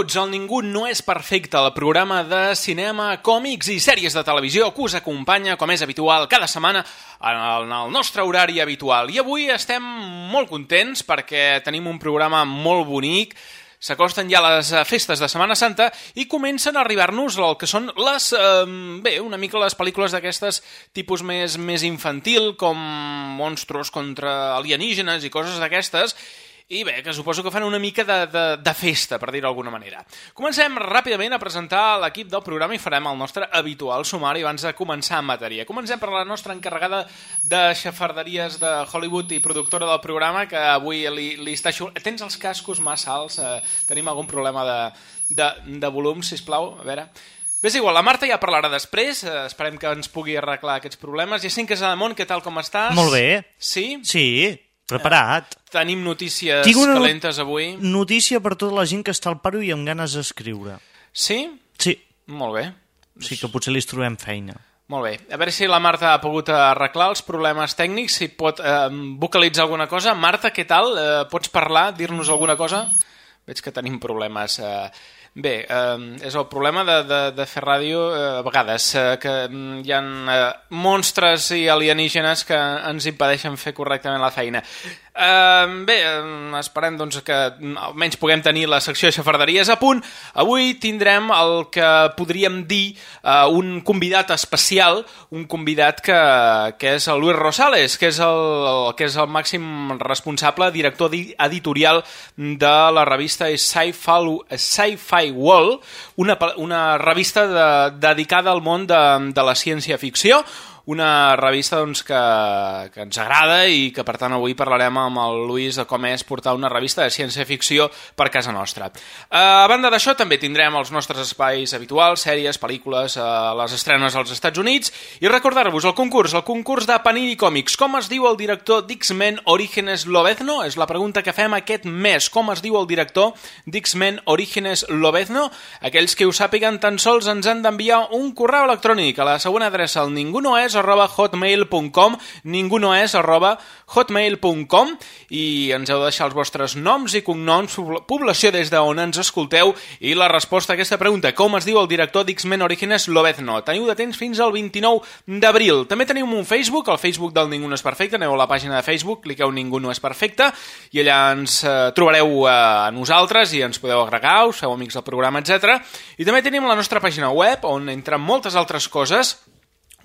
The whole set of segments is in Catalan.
Benvinguts al Ningú no és perfecte, el programa de cinema, còmics i sèries de televisió que us acompanya, com és habitual, cada setmana en el, nostre horari habitual. I avui estem molt contents perquè tenim un programa molt bonic, s'acosten ja les eh, festes de Setmana Santa i comencen a arribar-nos el que són les, eh, bé, una mica les pel·lícules d'aquestes tipus més, més infantil, com monstros contra alienígenes i coses d'aquestes, i bé, que suposo que fan una mica de, de, de festa, per dir-ho d'alguna manera. Comencem ràpidament a presentar l'equip del programa i farem el nostre habitual sumari abans de començar en matèria. Comencem per la nostra encarregada de xafarderies de Hollywood i productora del programa, que avui li, li està... Xul... Tens els cascos massa alts? Eh, tenim algun problema de, de, de volum, si plau. A veure... Bé, és igual, la Marta ja parlarà després, eh, esperem que ens pugui arreglar aquests problemes. Jacint Casademont, què tal, com estàs? Molt bé. Sí? Sí, preparat. Tenim notícies Tinc una calentes avui. Notícia per tota la gent que està al paro i amb ganes d'escriure. Sí? Sí, Molt bé. sí que potser li trobem feina. Molt bé. A veure si la Marta ha pogut arreglar els problemes tècnics, si pot eh, vocalitzar alguna cosa. Marta, què tal? Eh, pots parlar, dir-nos alguna cosa? Veig que tenim problemes. Eh, bé, eh, és el problema de, de, de fer ràdio eh, a vegades, eh, que mm, hi ha eh, monstres i alienígenes que ens impedeixen fer correctament la feina. Eh, bé, esperem doncs, que almenys puguem tenir la secció de xafarderies a punt. Avui tindrem el que podríem dir eh, un convidat especial, un convidat que, que és el Luis Rosales, que és el, el, que és el màxim responsable, director di- editorial de la revista Sci-Fi Sci World, una, una revista de, dedicada al món de, de la ciència-ficció, una revista doncs, que, que ens agrada i que per tant avui parlarem amb el Lluís de com és portar una revista de ciència-ficció per casa nostra. Uh, a banda d'això també tindrem els nostres espais habituals, sèries, pel·lícules, uh, les estrenes als Estats Units i recordar-vos el concurs, el concurs de Panini Còmics. Com es diu el director d'X-Men Orígenes Lobezno? És la pregunta que fem aquest mes. Com es diu el director d'X-Men Orígenes Lobezno? Aquells que ho sàpiguen tan sols ens han d'enviar un correu electrònic a la següent adreça, el ningunoes arroba hotmail.com ningunoes arroba hotmail.com i ens heu de deixar els vostres noms i cognoms, pobl- població des d'on ens escolteu i la resposta a aquesta pregunta, com es diu el director d'X-Men Orígenes Lobezno? Teniu de temps fins al 29 d'abril. També tenim un Facebook, el Facebook del Ningú no és perfecte, aneu a la pàgina de Facebook, cliqueu Ningú no és perfecte i allà ens eh, trobareu eh, a nosaltres i ens podeu agregar, us feu amics del programa, etc. I també tenim la nostra pàgina web on entre moltes altres coses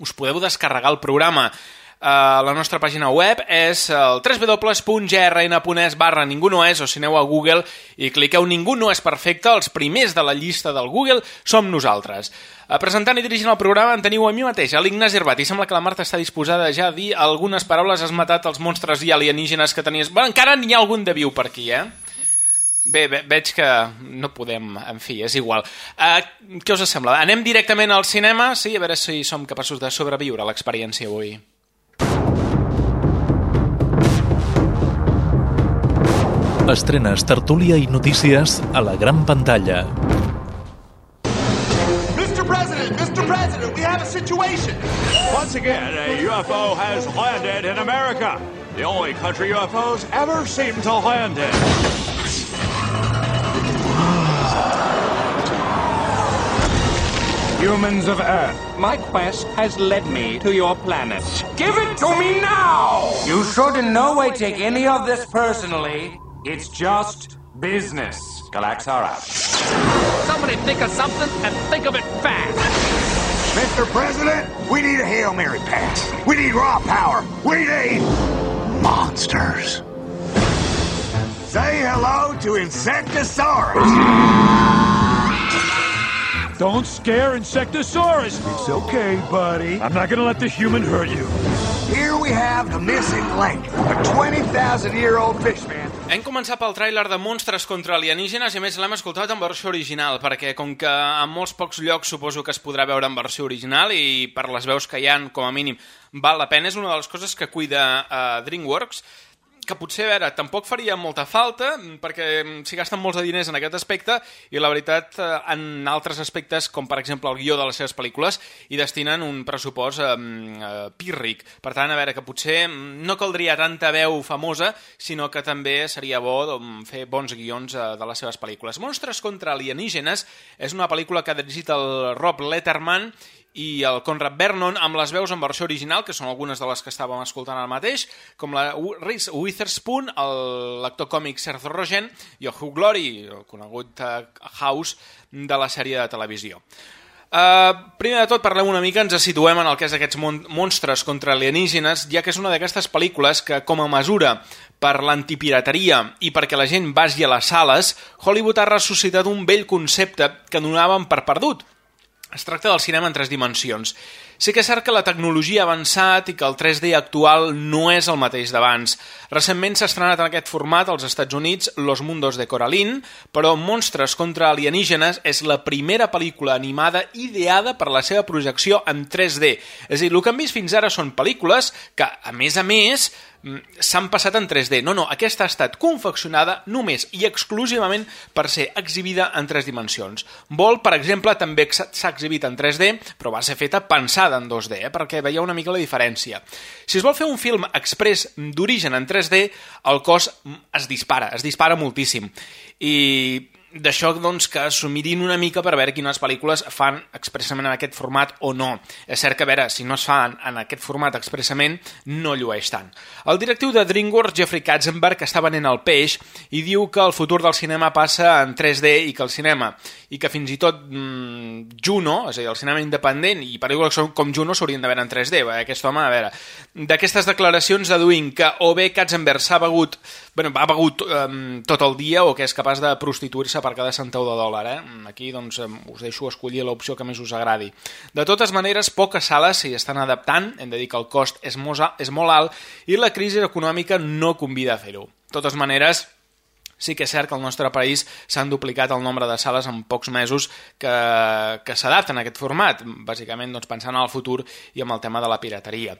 us podeu descarregar el programa. Uh, la nostra pàgina web és el www.grn.es barra ningú no és, o si aneu a Google i cliqueu ningú no és perfecte, els primers de la llista del Google som nosaltres. Uh, presentant i dirigint el programa en teniu a mi mateix, a l'Ignasi Herbat, i sembla que la Marta està disposada ja a dir algunes paraules, has matat els monstres i alienígenes que tenies... Bueno, encara n'hi ha algun de viu per aquí, eh? Bé, ve veig que no podem, en fi, és igual. Uh, què us sembla? Anem directament al cinema, sí? A veure si som capaços de sobreviure a l'experiència avui. Estrenes, tertúlia i notícies a la gran pantalla. Mr. President, Mr. President, we have a situation. Once again, a UFO has landed in America. The only country UFOs ever seem to land in. Humans of Earth, my quest has led me to your planet. Give it to me now! You should in no way take any of this personally. It's just business. Galaxar out. Somebody think of something and think of it fast. Mr. President, we need a Hail Mary pass. We need raw power. We need monsters. Say hello to Insectosaurus. Don't scare Insectosaurus. It's okay, buddy. I'm not gonna let the human hurt you. Here we have the missing link, a 20,000 year old fish man. Hem començat pel tràiler de Monstres contra alienígenes i a més l'hem escoltat en versió original perquè com que en molts pocs llocs suposo que es podrà veure en versió original i per les veus que hi han com a mínim val la pena, és una de les coses que cuida uh, DreamWorks que potser, a veure, tampoc faria molta falta perquè mm, s'hi gasten molts de diners en aquest aspecte i la veritat eh, en altres aspectes, com per exemple el guió de les seves pel·lícules, hi destinen un pressupost eh, eh, pírric. Per tant, a veure, que potser mm, no caldria tanta veu famosa, sinó que també seria bo doncs, fer bons guions eh, de les seves pel·lícules. Monstres contra alienígenes és una pel·lícula que ha dirigit el Rob Letterman i el Conrad Vernon amb les veus en versió original, que són algunes de les que estàvem escoltant al mateix, com la Reese Witherspoon, l'actor còmic Seth Rogen i el Hugh Glory, el conegut eh, House de la sèrie de televisió. Uh, primer de tot, parlem una mica, ens situem en el que és aquests mon monstres contra alienígenes, ja que és una d'aquestes pel·lícules que, com a mesura per l'antipirateria i perquè la gent vagi a les sales, Hollywood ha ressuscitat un vell concepte que donàvem per perdut, es tracta del cinema en tres dimensions. Sí que és cert que la tecnologia ha avançat i que el 3D actual no és el mateix d'abans. Recentment s'ha estrenat en aquest format als Estats Units Los Mundos de Coraline, però Monstres contra alienígenes és la primera pel·lícula animada ideada per la seva projecció en 3D. És a dir, el que hem vist fins ara són pel·lícules que, a més a més, s'han passat en 3D. No, no, aquesta ha estat confeccionada només i exclusivament per ser exhibida en tres dimensions. Vol, per exemple, també s'ha exhibit en 3D, però va ser feta pensada en 2D, eh, perquè veieu una mica la diferència. Si es vol fer un film express d'origen en 3D, el cost mm, es dispara, es dispara moltíssim. I d'això doncs, que s'ho mirin una mica per veure quines pel·lícules fan expressament en aquest format o no. És cert que, a veure, si no es fan en aquest format expressament, no llueix tant. El directiu de DreamWorks, Jeffrey Katzenberg, està venent el peix i diu que el futur del cinema passa en 3D i que el cinema, i que fins i tot mmm, Juno, és a dir, el cinema independent i pel·lícules com Juno s'haurien de veure en 3D. Eh? Aquest home, a veure, d'aquestes declaracions deduïm que o bé Katzenberg s'ha begut, bueno, ha begut um, tot el dia o que és capaç de prostituir-se per cada centau de dòlar. Eh? Aquí doncs, em, us deixo escollir l'opció que més us agradi. De totes maneres, poques sales s'hi estan adaptant, hem de dir que el cost és, és molt alt i la crisi econòmica no convida a fer-ho. De totes maneres, Sí que és cert que al nostre país s'han duplicat el nombre de sales en pocs mesos que, que s'adapten a aquest format, bàsicament doncs, pensant en el futur i amb el tema de la pirateria.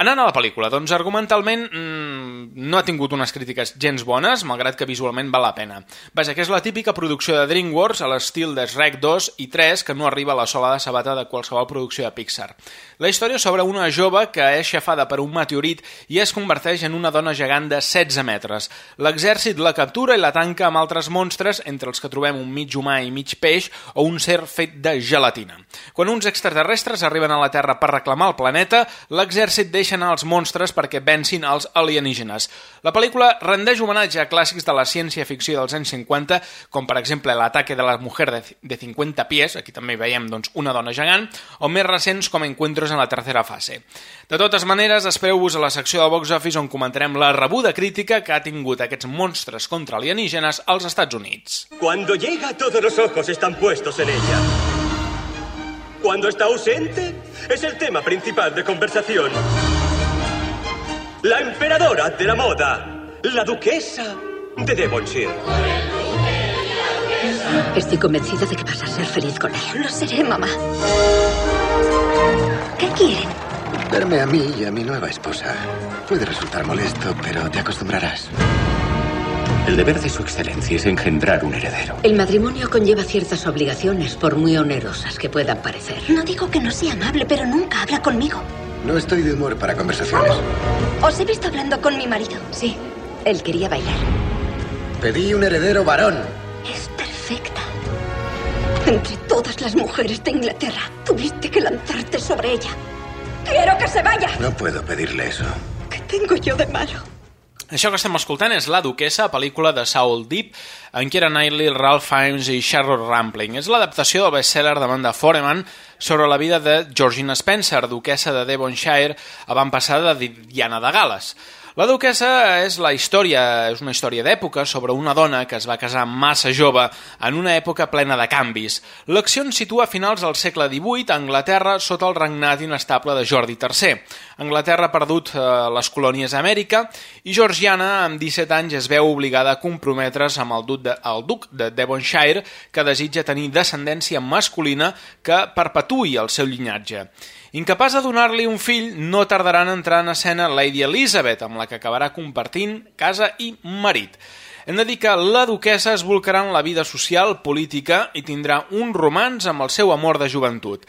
Anant a la pel·lícula, doncs argumentalment mmm, no ha tingut unes crítiques gens bones, malgrat que visualment val la pena. Vaja, que és la típica producció de DreamWorks a l'estil de Shrek 2 i 3 que no arriba a la sola de sabata de qualsevol producció de Pixar. La història sobre una jove que és xafada per un meteorit i es converteix en una dona gegant de 16 metres. L'exèrcit la captura la tanca amb altres monstres, entre els que trobem un mig humà i mig peix o un ser fet de gelatina. Quan uns extraterrestres arriben a la Terra per reclamar el planeta, l'exèrcit deixa anar els monstres perquè vencin els alienígenes. La pel·lícula rendeix homenatge a clàssics de la ciència-ficció dels anys 50, com per exemple l'ataque de la mujer de, de 50 pies, aquí també veiem doncs, una dona gegant, o més recents com Encuentros en la tercera fase. De totes maneres, espereu-vos a la secció del Box Office on comentarem la rebuda crítica que ha tingut aquests monstres contra alienígenes als Estats Units. Cuando llega, todos los ojos están puestos en ella. Cuando está ausente, es el tema principal de conversación. La emperadora de la moda, la duquesa de Devonshire. Estoy convencida de que vas a ser feliz con él. Lo seré, mamá. ¿Qué quieren? Verme a mí y a mi nueva esposa. Puede resultar molesto, pero te acostumbrarás. El deber de su excelencia es engendrar un heredero. El matrimonio conlleva ciertas obligaciones, por muy onerosas que puedan parecer. No digo que no sea amable, pero nunca habla conmigo. No estoy de humor para conversaciones. Os he visto hablando con mi marido. Sí, él quería bailar. Pedí un heredero varón. Es perfecta. Entre todas las mujeres de Inglaterra, tuviste que lanzarte sobre ella. ¡Quiero que se vaya! No puedo pedirle eso. ¿Qué tengo yo de malo? Això que estem escoltant és La duquesa, pel·lícula de Saul Deep, en Keira Knightley, Ralph Fiennes i Charlotte Rampling. És l'adaptació del bestseller d'Amanda Foreman sobre la vida de Georgina Spencer, duquesa de Devonshire, avantpassada de Diana de Gales. La duquesa és la història, és una història d'època sobre una dona que es va casar massa jove en una època plena de canvis. L'acció ens situa a finals del segle XVIII a Anglaterra sota el regnat inestable de Jordi III. Anglaterra ha perdut eh, les colònies a Amèrica i Georgiana, amb 17 anys, es veu obligada a comprometre's amb el duc de, el duc de Devonshire, que desitja tenir descendència masculina que perpetuï el seu llinatge. Incapaç de donar-li un fill, no tardarà en entrar en escena Lady Elizabeth, amb la que acabarà compartint casa i marit. Hem de dir que la duquesa es volcarà en la vida social, política i tindrà un romanç amb el seu amor de joventut.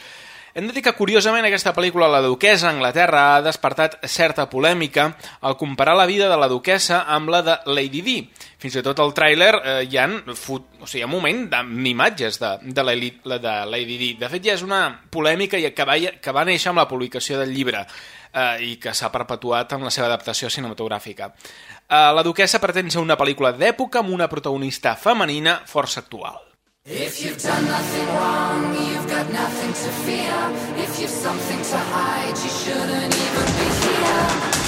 Hem de dir que, curiosament, aquesta pel·lícula, La duquesa a Anglaterra, ha despertat certa polèmica al comparar la vida de la duquesa amb la de Lady Di. Fins i tot al tràiler eh, hi ha, fut, o sigui, un moment d'imatges de, de, la, de Lady Di. De fet, ja és una polèmica que va, que va néixer amb la publicació del llibre eh, i que s'ha perpetuat en la seva adaptació cinematogràfica. Eh, la duquesa pretén ser una pel·lícula d'època amb una protagonista femenina força actual. If you've done nothing wrong, you've got nothing to fear. If you've something to hide, you shouldn't even be here.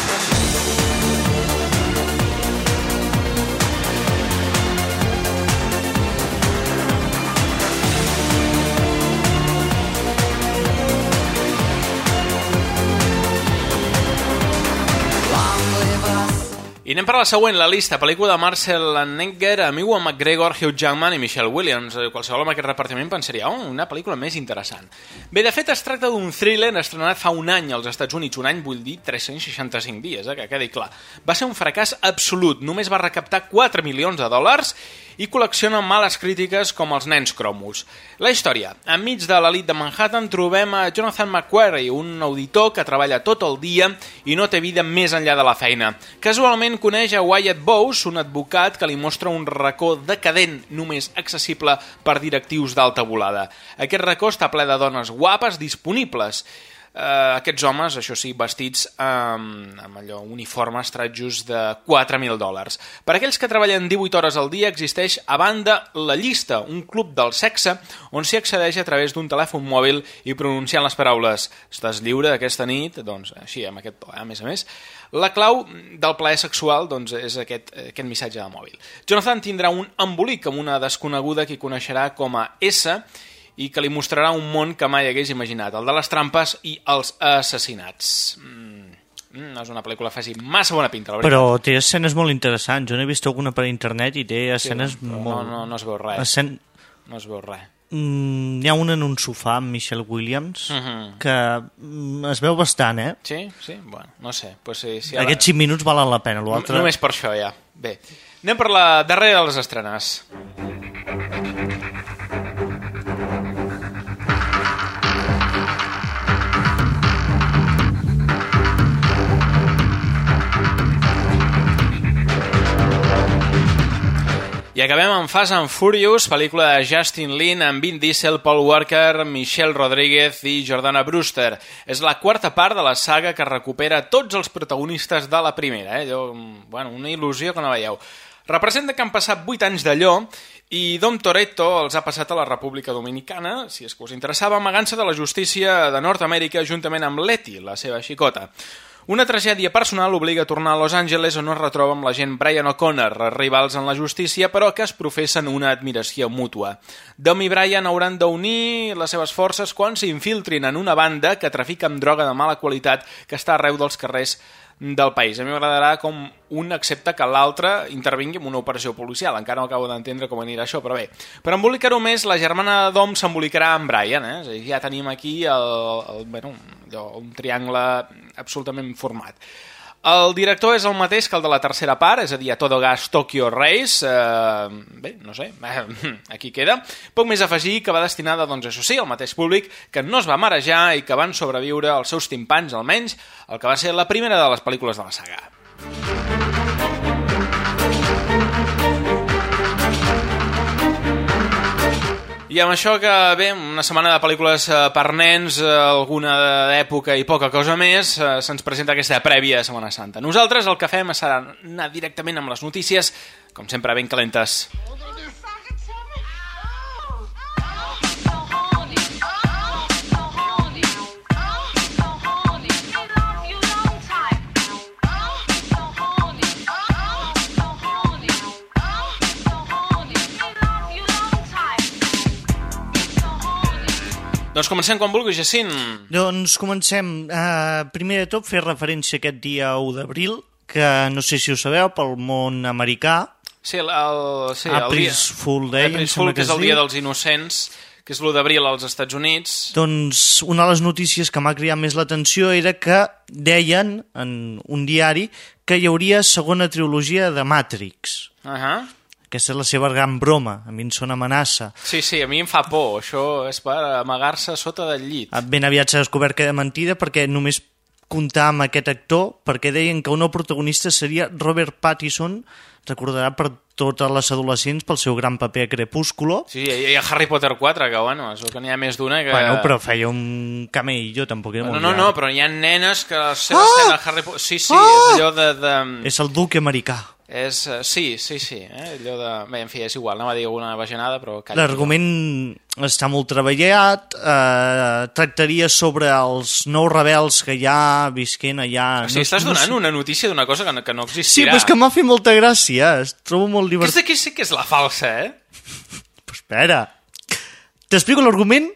I anem per la següent, la lista. Pel·lícula de Marcel Nenger, amb McGregor, Hugh Jackman i Michelle Williams. Eh, qualsevol amb aquest repartiment pensaria, oh, una pel·lícula més interessant. Bé, de fet, es tracta d'un thriller estrenat fa un any als Estats Units. Un any vull dir 365 dies, eh, que quedi clar. Va ser un fracàs absolut. Només va recaptar 4 milions de dòlars i col·lecciona males crítiques com els nens cromos. La història. Enmig de l'elit de Manhattan trobem a Jonathan McQuarrie, un auditor que treballa tot el dia i no té vida més enllà de la feina. Casualment coneix a Wyatt Bowes, un advocat que li mostra un racó decadent només accessible per directius d'alta volada. Aquest racó està ple de dones guapes disponibles eh, aquests homes, això sí, vestits amb, amb allò, uniformes tratjos de 4.000 dòlars. Per aquells que treballen 18 hores al dia existeix a banda La Llista, un club del sexe on s'hi accedeix a través d'un telèfon mòbil i pronunciant les paraules estàs lliure aquesta nit, doncs així, amb aquest to, eh? a més a més. La clau del plaer sexual doncs, és aquest, aquest missatge de mòbil. Jonathan tindrà un embolic amb una desconeguda que coneixerà com a S i que li mostrarà un món que mai hagués imaginat, el de les trampes i els assassinats. Mm, mm és una pel·lícula que faci massa bona pinta, la veritat. Però té escenes molt interessants. Jo n'he vist alguna per internet i té escenes sí, molt... No, no, no es veu res. Escen... No es veu res. Mm, hi ha una en un sofà amb Michelle Williams uh -huh. que mm, es veu bastant, eh? Sí? Sí? Bueno, no sé. Pues sí, sí, Aquests 5 minuts valen la pena. Altre... Només per això, ja. Bé. Anem per la darrera de les estrenes. I acabem amb Fast and Furious, pel·lícula de Justin Lin amb Vin Diesel, Paul Walker, Michelle Rodríguez i Jordana Brewster. És la quarta part de la saga que recupera tots els protagonistes de la primera. Eh? Jo, bueno, una il·lusió que no veieu. Representa que han passat 8 anys d'allò i Dom Toretto els ha passat a la República Dominicana, si és que us interessava, amagant-se de la justícia de Nord-Amèrica juntament amb Letty, la seva xicota. Una tragèdia personal obliga a tornar a Los Angeles on es retroba amb l'agent Brian O'Connor, rivals en la justícia, però que es professen una admiració mútua. Dom i Brian hauran d'unir les seves forces quan s'infiltrin en una banda que trafica amb droga de mala qualitat que està arreu dels carrers del país. A mi m'agradarà com un accepta que l'altre intervingui en una operació policial. Encara no acabo d'entendre com anirà això, però bé. Per embolicar-ho més, la germana d'Om s'embolicarà amb Brian. Eh? És dir, ja tenim aquí el, el, bueno, un triangle absolutament format. El director és el mateix que el de la tercera part, és a dir, a Todo Gas Tokyo Race. Eh, bé, no sé, aquí queda. Poc més afegir que va destinada, doncs això sí, al mateix públic, que no es va marejar i que van sobreviure als seus timpans, almenys, el que va ser la primera de les pel·lícules de la saga. I amb això que, bé, una setmana de pel·lícules eh, per nens, eh, alguna d'època i poca cosa més, eh, se'ns presenta aquesta prèvia de Setmana Santa. Nosaltres el que fem serà anar directament amb les notícies, com sempre ben calentes. Doncs comencem quan vulguis, Jacint. Doncs comencem. Uh, primer de tot, fer referència a aquest dia 1 d'abril, que no sé si ho sabeu, pel món americà. Sí, el, el, sí, el dia... Fool Day, April's Fool, que és el dia dels innocents, que és l'1 d'abril als Estats Units. Doncs una de les notícies que m'ha cridat més l'atenció era que deien en un diari que hi hauria segona trilogia de Matrix. Uh -huh. Aquesta és la seva gran broma, a mi em sona amenaça. Sí, sí, a mi em fa por. Això és per amagar-se sota del llit. Ah, Ben aviat s'ha descobert que era mentida perquè només comptar amb aquest actor perquè deien que un nou protagonista seria Robert Pattinson, recordarà per totes les adolescents pel seu gran paper a Crepúsculo. Sí, hi ha Harry Potter 4, que bueno, és que n'hi ha més d'una que... Bueno, però feia un camello, tampoc era No, molt no, gran. no, però hi ha nenes que la seva Ah! escena de Harry Potter... Sí, sí, Ah! és allò de... de... És el duc americà. És, eh, sí, sí, sí, eh? allò de... Bé, en fi, és igual, anava a dir alguna bajanada, però... L'argument està molt treballat, eh, tractaria sobre els nous rebels que hi ha visquent allà... O sigui, estàs no donant sé- una notícia d'una cosa que no, que no Sí, existirà. però és que m'ha fet molta gràcia, es trobo molt divertit. Aquesta aquí sí que és la falsa, eh? Espera, t'explico l'argument?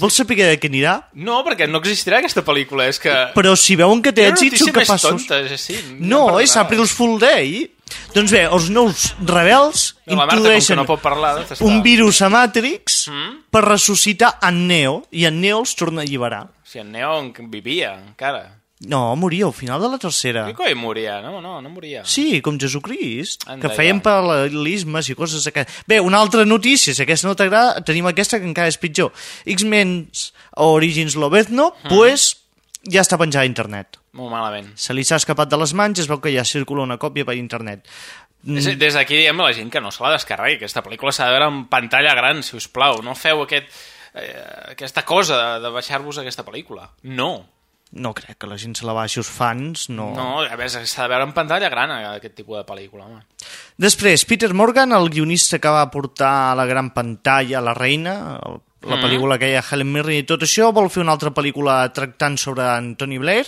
Vols saber de què anirà? No, perquè no existirà aquesta pel·lícula, és que... Però si veuen que té èxit, són capaços... tonta, ja No, em és. April's Fool Day. Doncs bé, els nous rebels No, la Marta, introdueixen no pot parlar, doncs un virus a Matrix Mm? per ressuscitar en Neo, i en Neo els torna a alliberar. O sigui, en Neo en vivia, encara. No, moria al final de la tercera. Què coi moria? No, no, no moria. Sí, com Jesucrist, Anda, que feien ja. paral·lelismes i coses d'aquestes. Bé, una altra notícia, si aquesta no t'agrada, tenim aquesta que encara és pitjor. X-Men Origins Lobezno, Mm. pues, ja està penjada a internet. Molt malament. Se li s'ha escapat de les mans i es veu que ja circula una còpia per internet. Mm. Des, des d'aquí diem a la gent que no se la descarregui. Aquesta pel·lícula s'ha de veure en pantalla gran, si us plau. No feu aquest, eh, aquesta cosa de, de baixar-vos aquesta pel·lícula. No. No crec que la gent se la baixi, els fans, no... No, a més, s'ha de veure en pantalla gran eh, aquest tipus de pel·lícula, home. Després, Peter Morgan, el guionista que va portar a la gran pantalla La Reina, el, la Mm. pel·lícula que hi ha Helen Mirren i tot això, vol fer una altra pel·lícula tractant sobre Anthony Blair,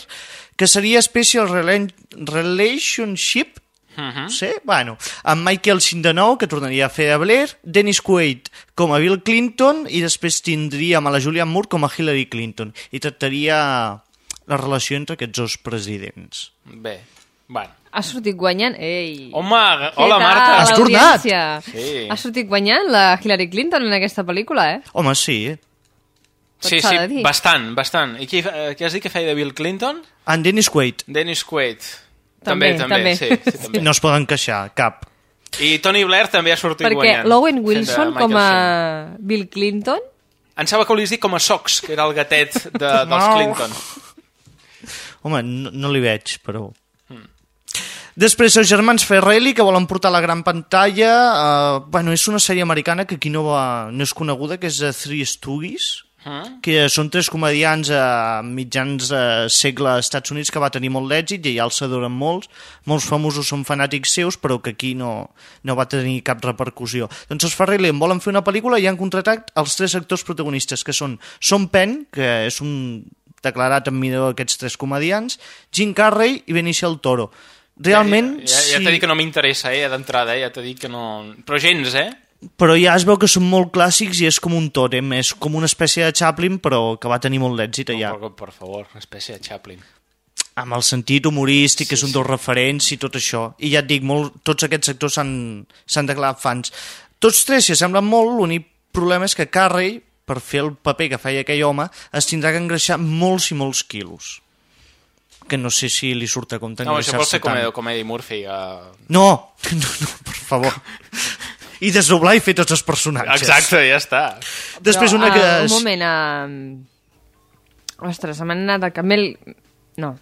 que seria Special Rela- Relationship, Mhm. Sí? Bueno, amb Michael Cindenou, que tornaria a fer a Blair, Dennis Quaid com a Bill Clinton i després tindríem a la Julianne Moore com a Hillary Clinton i tractaria la relació entre aquests dos presidents. Bé, bueno. Ha sortit guanyant... Ei! Home, hola, tal, Marta. Has tornat? Sí. Ha sortit guanyant la Hillary Clinton en aquesta pel·lícula, eh? Home, sí. Sí, sí, bastant, bastant. I qui, eh, què has dit que feia de Bill Clinton? En Dennis Quaid. Dennis Quaid. També, també, també. sí, sí, també. No es poden queixar, cap. I Tony Blair també ha sortit Perquè guanyant. l'Owen fent de Wilson com a Sheen. Bill Clinton... Em sembla que ho dit com a Sox, que era el gatet de, dels No. Clinton. Home, no, no li veig, però... Hmm. Després, els germans Ferrelli, que volen portar la gran pantalla... Uh, bueno, és una sèrie americana que aquí no, va, no és coneguda, que és uh, Three Stooges, Que són tres comedians a mitjans de segle als Estats Units que va tenir molt d'èxit i allà els adoren molts. Molts famosos són fanàtics seus, però que aquí no, no va tenir cap repercussió. Doncs els Farrelly en volen fer una pel·lícula i han contractat els tres actors protagonistes, que són Sean Penn, que és un declarat admirador d'aquests tres comedians, Jim Carrey i Benicio del Toro. Realment, Ja, ja, ja sí, t'he dit que no m'interessa, eh, d'entrada, eh? ja t'he dit que no... Però gens, eh? Però ja es veu que són molt clàssics i és com un tòtem, és com una espècie de Chaplin, però que va tenir molt d'èxit allà. Per, per favor, una espècie de Chaplin. amb el sentit humorístic, sí, és un dels referents i tot això. I ja et dic, molt, tots aquests actors s'han declarat fans. Tots tres s'hi semblen molt, l'únic problema és que Carrey, per fer el paper que feia aquell home, es tindrà que engreixar molts i molts quilos. Que no sé si li surt a compte No, això vol ser com, com Eddie Murphy. Uh... No, no, no, per favor. I desdoblar i fer tots els personatges. Exacte, ja està. Després Però, una que... és- Un moment, uh... Ostres, se m'han anat a Camel... No.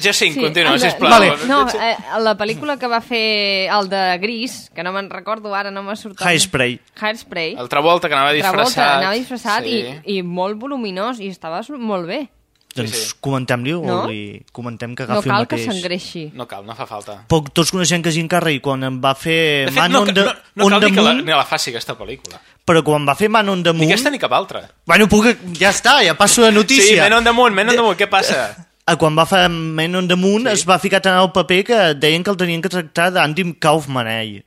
Jacint, Sí, continua, de- sisplau. Vale. No, eh, la pel·lícula que va fer el de Gris, que no me'n recordo ara, no m'ha sortit. Hairspray. Hairspray. El Travolta, que anava disfressat. Travolta, anava disfressat Sí. i, i molt voluminós i estava molt bé. Doncs sí. comentem-li o No? li comentem que No agafi cal el que mateix. s'engreixi. No cal, no fa falta. Poc, tots coneixem que Jim Carrey quan em va fer De fet, Man no, on the, no, no on cal ni que la, Moon, ni la faci, aquesta pel·lícula. però quan va fer Man on the Ni Moon... aquesta ni cap altra. Bueno, puc, ja està, ja passo de notícia. Sí, Men on the Moon, Men on the Moon, què passa? Ah, Quan va fer Man on the Moon sí. es va ficar tant al paper que deien que el tenien que tractar d'Andy Kaufman, ell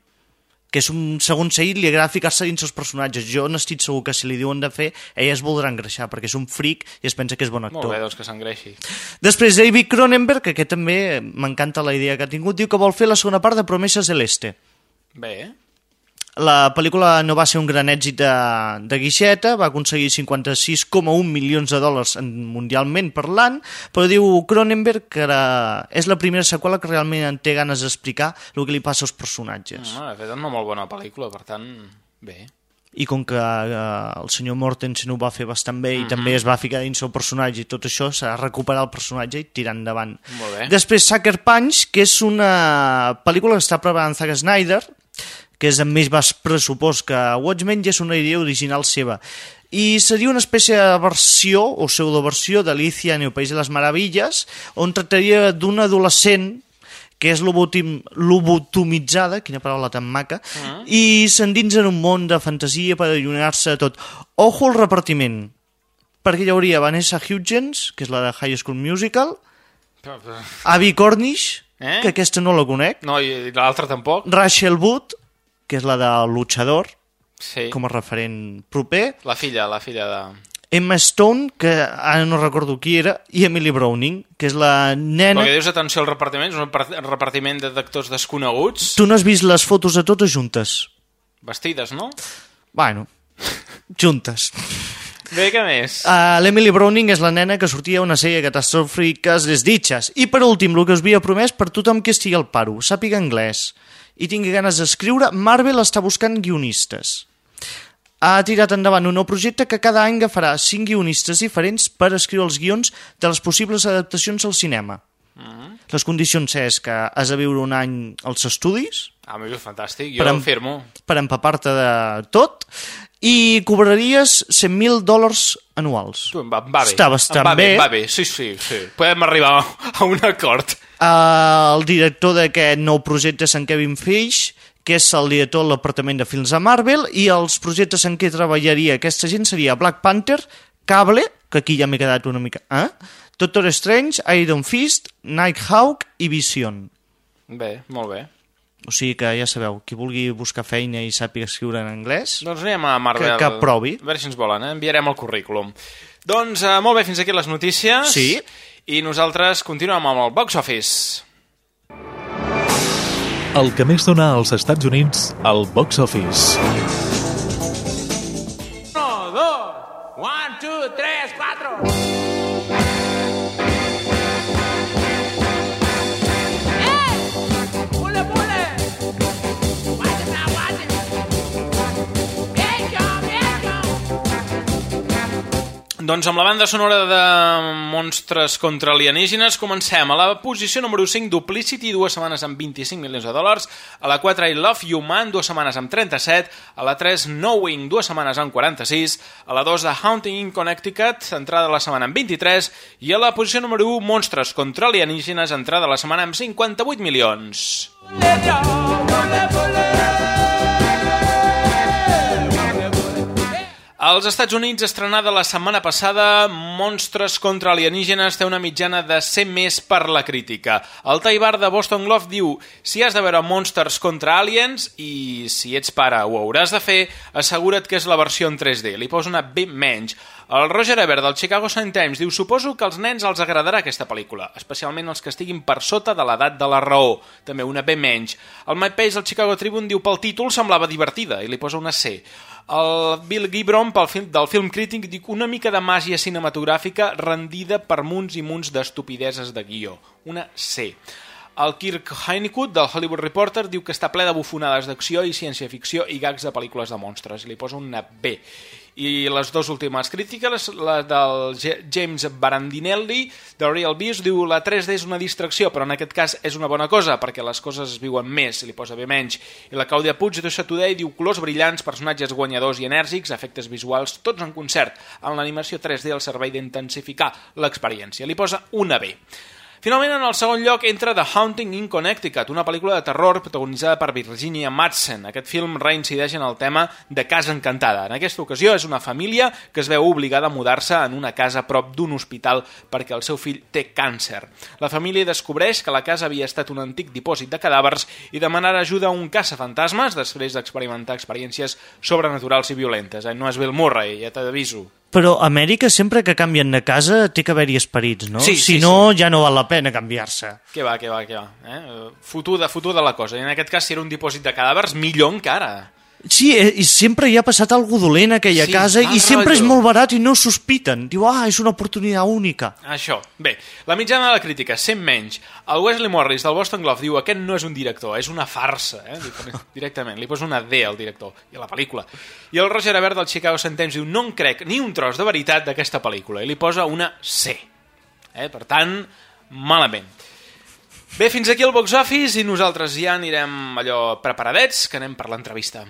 que és un, segons ell, li agrada ficar-se dins els personatges. Jo n'estic segur que si li diuen de fer, ell es voldrà engreixar, perquè és un fric i es pensa que és bon actor. Molt bé, doncs que s'engreixi. Després, David Cronenberg, que aquest també m'encanta la idea que ha tingut, diu que vol fer la segona part de Promesa Celeste. Bé, eh? La pel·lícula no va ser un gran èxit de, de guixeta, va aconseguir 56,1 milions de dòlars en, mundialment parlant, però diu Cronenberg que era, és la primera seqüela que realment en té ganes d'explicar el que li passa als personatges. No, de fet, és una molt bona pel·lícula, per tant, bé. I com que eh, el senyor Mortensen ho va fer bastant bé i Mhm. també es va ficar dins el personatge i tot això, s'ha de recuperar el personatge i tirar endavant. Molt bé. Després Sucker Punch, que és una pel·lícula que està preparant Zack Snyder, que és amb més baix pressupost que Watchmen, i és una idea original seva. I seria una espècie de versió, o pseudoversió, d'Alicia en el País de les Meravilles, on tractaria d'una adolescent que és lobotomitzada, quina paraula tan maca, Ah. i s'endinsa en un món de fantasia per allunyar-se de tot. Ojo al repartiment, perquè hi hauria Vanessa Hudgens, que és la de High School Musical. Abby Cornish, Eh? que aquesta no la conec, No, i l'altra tampoc. Rachel Wood, que és la de Luchador, Sí. com a referent proper, La filla, la filla de... Emma Stone, que ara no recordo qui era, i Emily Browning, que és la nena... Però que dius atenció al repartiment, és un repart- repartiment de- d'actors desconeguts, Tu no has vist les fotos de totes juntes? vestides, no? Bueno, juntes. Bé, què més? Uh, L'Emily Browning és la nena que sortia a una sèrie de catàstrofes desditxes. I per últim, el que us havia promès per tothom que estigui al paro, sàpiga anglès i tingui ganes d'escriure, Marvel està buscant guionistes. Ha tirat endavant un nou projecte que cada any agafarà cinc guionistes diferents per escriure els guions de les possibles adaptacions al cinema. Mm. Les condicions és que has de viure un any als estudis, Ah, amigo, fantàstic, jo Per per em- firmo. per empapar-te de tot, i cobraries 100.000 dòlars anuals. Tu, em va, em va bé. Està bastant Em va bé. bé. Va bé, sí, sí, sí. Podem arribar a un acord. Uh, el director d'aquest nou projecte és en Kevin Feige, que és el director del departament de films de Marvel, i els projectes en què treballaria aquesta gent seria Black Panther, Cable, que aquí ja m'he quedat una mica... Eh? Doctor Strange, Iron Fist, Nighthawk i Vision. Bé, molt bé. O sigui que ja sabeu, qui vulgui buscar feina i sàpiga escriure en anglès... Doncs anem a Marvel. Que- que provi. A veure si ens volen, eh? enviarem el currículum. Doncs uh, molt bé, fins aquí les notícies. Sí. I nosaltres continuem amb el box office. El que més dona als Estats Units, el box office. 1, 2, 1, 2, 3... Doncs amb la banda sonora de Monstres contra alienígenes comencem. A la posició número 5, Duplicity, dues setmanes amb 25 milions de dòlars. A la 4, I Love You Man, dues setmanes amb 37. A la 3, Knowing, dues setmanes amb 46. A la 2, The Haunting in Connecticut, entrada de la setmana amb 23. I a la posició número 1, Monstres contra alienígenes, entrada de la setmana amb 58 milions. Als Estats Units, estrenada la setmana passada, Monstres contra alienígenes té una mitjana de 100 més per la crítica. El Taibar de Boston Globe diu si has de veure Monsters contra aliens i si ets pare ho hauràs de fer, assegura't que és la versió en 3D. Li posa una B menys. El Roger Ebert del Chicago Sun Times diu suposo que als nens els agradarà aquesta pel·lícula, especialment els que estiguin per sota de l'edat de la raó, també una B menys. El Mike Page del Chicago Tribune diu pel títol semblava divertida i li posa una C. El Bill Gibron pel film, del film crític diu una mica de màgia cinematogràfica rendida per munts i munts d'estupideses de guió. Una C. El Kirk Heinecut, del Hollywood Reporter, diu que està ple de bufonades d'acció i ciència-ficció i gags de pel·lícules de monstres. I li posa una B. I les dues últimes crítiques, la del James Barandinelli, de Real Beast, diu la 3D és una distracció, però en aquest cas és una bona cosa, perquè les coses es viuen més, li posa bé menys. I la Clàudia Puig de Today diu colors brillants, personatges guanyadors i enèrgics, efectes visuals, tots en concert, en l'animació 3D al servei d'intensificar l'experiència. Li posa una B. Finalment, en el segon lloc, entra The Haunting in Connecticut, una pel·lícula de terror protagonitzada per Virginia Madsen. Aquest film reincideix en el tema de Casa Encantada. En aquesta ocasió és una família que es veu obligada a mudar-se en una casa prop d'un hospital perquè el seu fill té càncer. La família descobreix que la casa havia estat un antic dipòsit de cadàvers i demanarà ajuda a un caça-fantasmes després d'experimentar experiències sobrenaturals i violentes. Eh? No és Bill Murray, ja t'aviso. Però a Amèrica, sempre que canvien de casa, té que haver-hi esperits, no? Sí, si sí, no, ja no val la pena canviar-se. Que va, que va, que va. Eh? Fotuda, fotuda la cosa. I en aquest cas, si era un dipòsit de cadàvers, millor encara. Sí, eh, i sempre hi ha passat algú dolent a aquella Sí, casa mal i sempre és molt barat i no sospiten. Diu, ah, és una oportunitat única. Això. Bé, la mitjana de la crítica, 100 menys. El Wesley Morris del Boston Globe diu aquest no és un director, és una farsa, eh? Diu- directament. Li posa una D al director i a la pel·lícula. I el Roger Ebert del Chicago Sun-Times diu no en crec ni un tros de veritat d'aquesta pel·lícula i li posa una C. Eh? Per tant, malament. Bé, fins aquí el box office i nosaltres ja anirem allò preparadets, que anem per l'entrevista.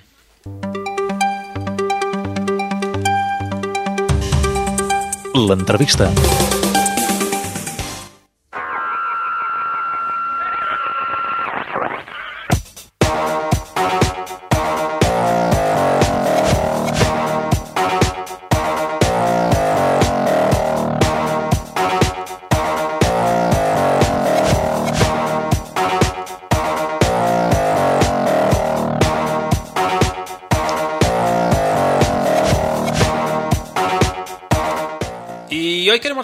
L'entrevista. Y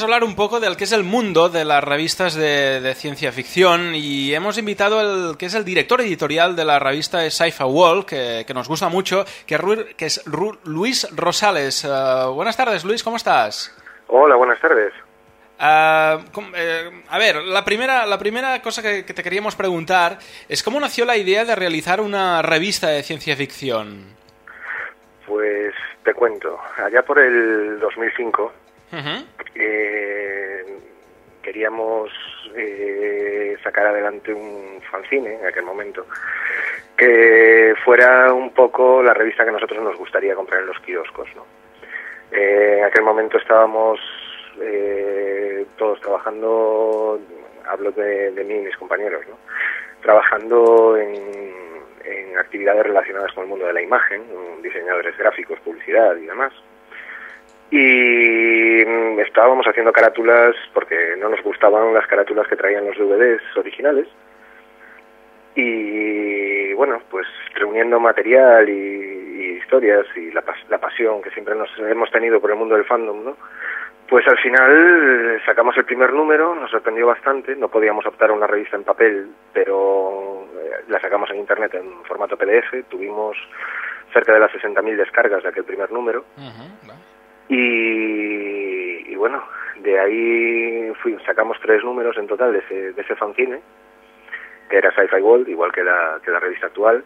hablar un poco del que es el mundo de las revistas de, de ciencia ficción y hemos invitado el que es el director editorial de la revista Sci-Fi World, que, que nos gusta mucho, que, que es Ru- Luis Rosales. Eh, buenas tardes, Luis, ¿cómo estás? Hola, buenas tardes. Ah, com- eh, a ver, la primera, la primera cosa que, que te queríamos preguntar es cómo nació la idea de realizar una revista de ciencia ficción. Pues te cuento, allá por el 2005 Eh, queríamos eh, sacar adelante un fanzine en aquel momento que fuera un poco la revista que a nosotros nos gustaría comprar en los kioscos. ¿no? Eh, en aquel momento estábamos eh, todos trabajando, hablo de, de mí y mis compañeros, trabajando en actividades relacionadas con el mundo de la imagen, diseñadores gráficos, publicidad y demás. Y mm, estábamos haciendo carátulas porque no nos gustaban las carátulas que traían los DVDs originales. Y bueno, pues reuniendo material y, historias y la, la pasión que siempre nos hemos tenido por el mundo del fandom, ¿no? Pues al final eh, sacamos el primer número, nos sorprendió bastante, no podíamos optar a una revista en papel, pero eh, la sacamos en internet en formato PDF, tuvimos cerca de las 60.000 descargas de aquel primer número. Y, y bueno, de ahí fui- sacamos tres números en total de ese, de ese fanzine, que era Sci-Fi World, igual que la, que la revista actual.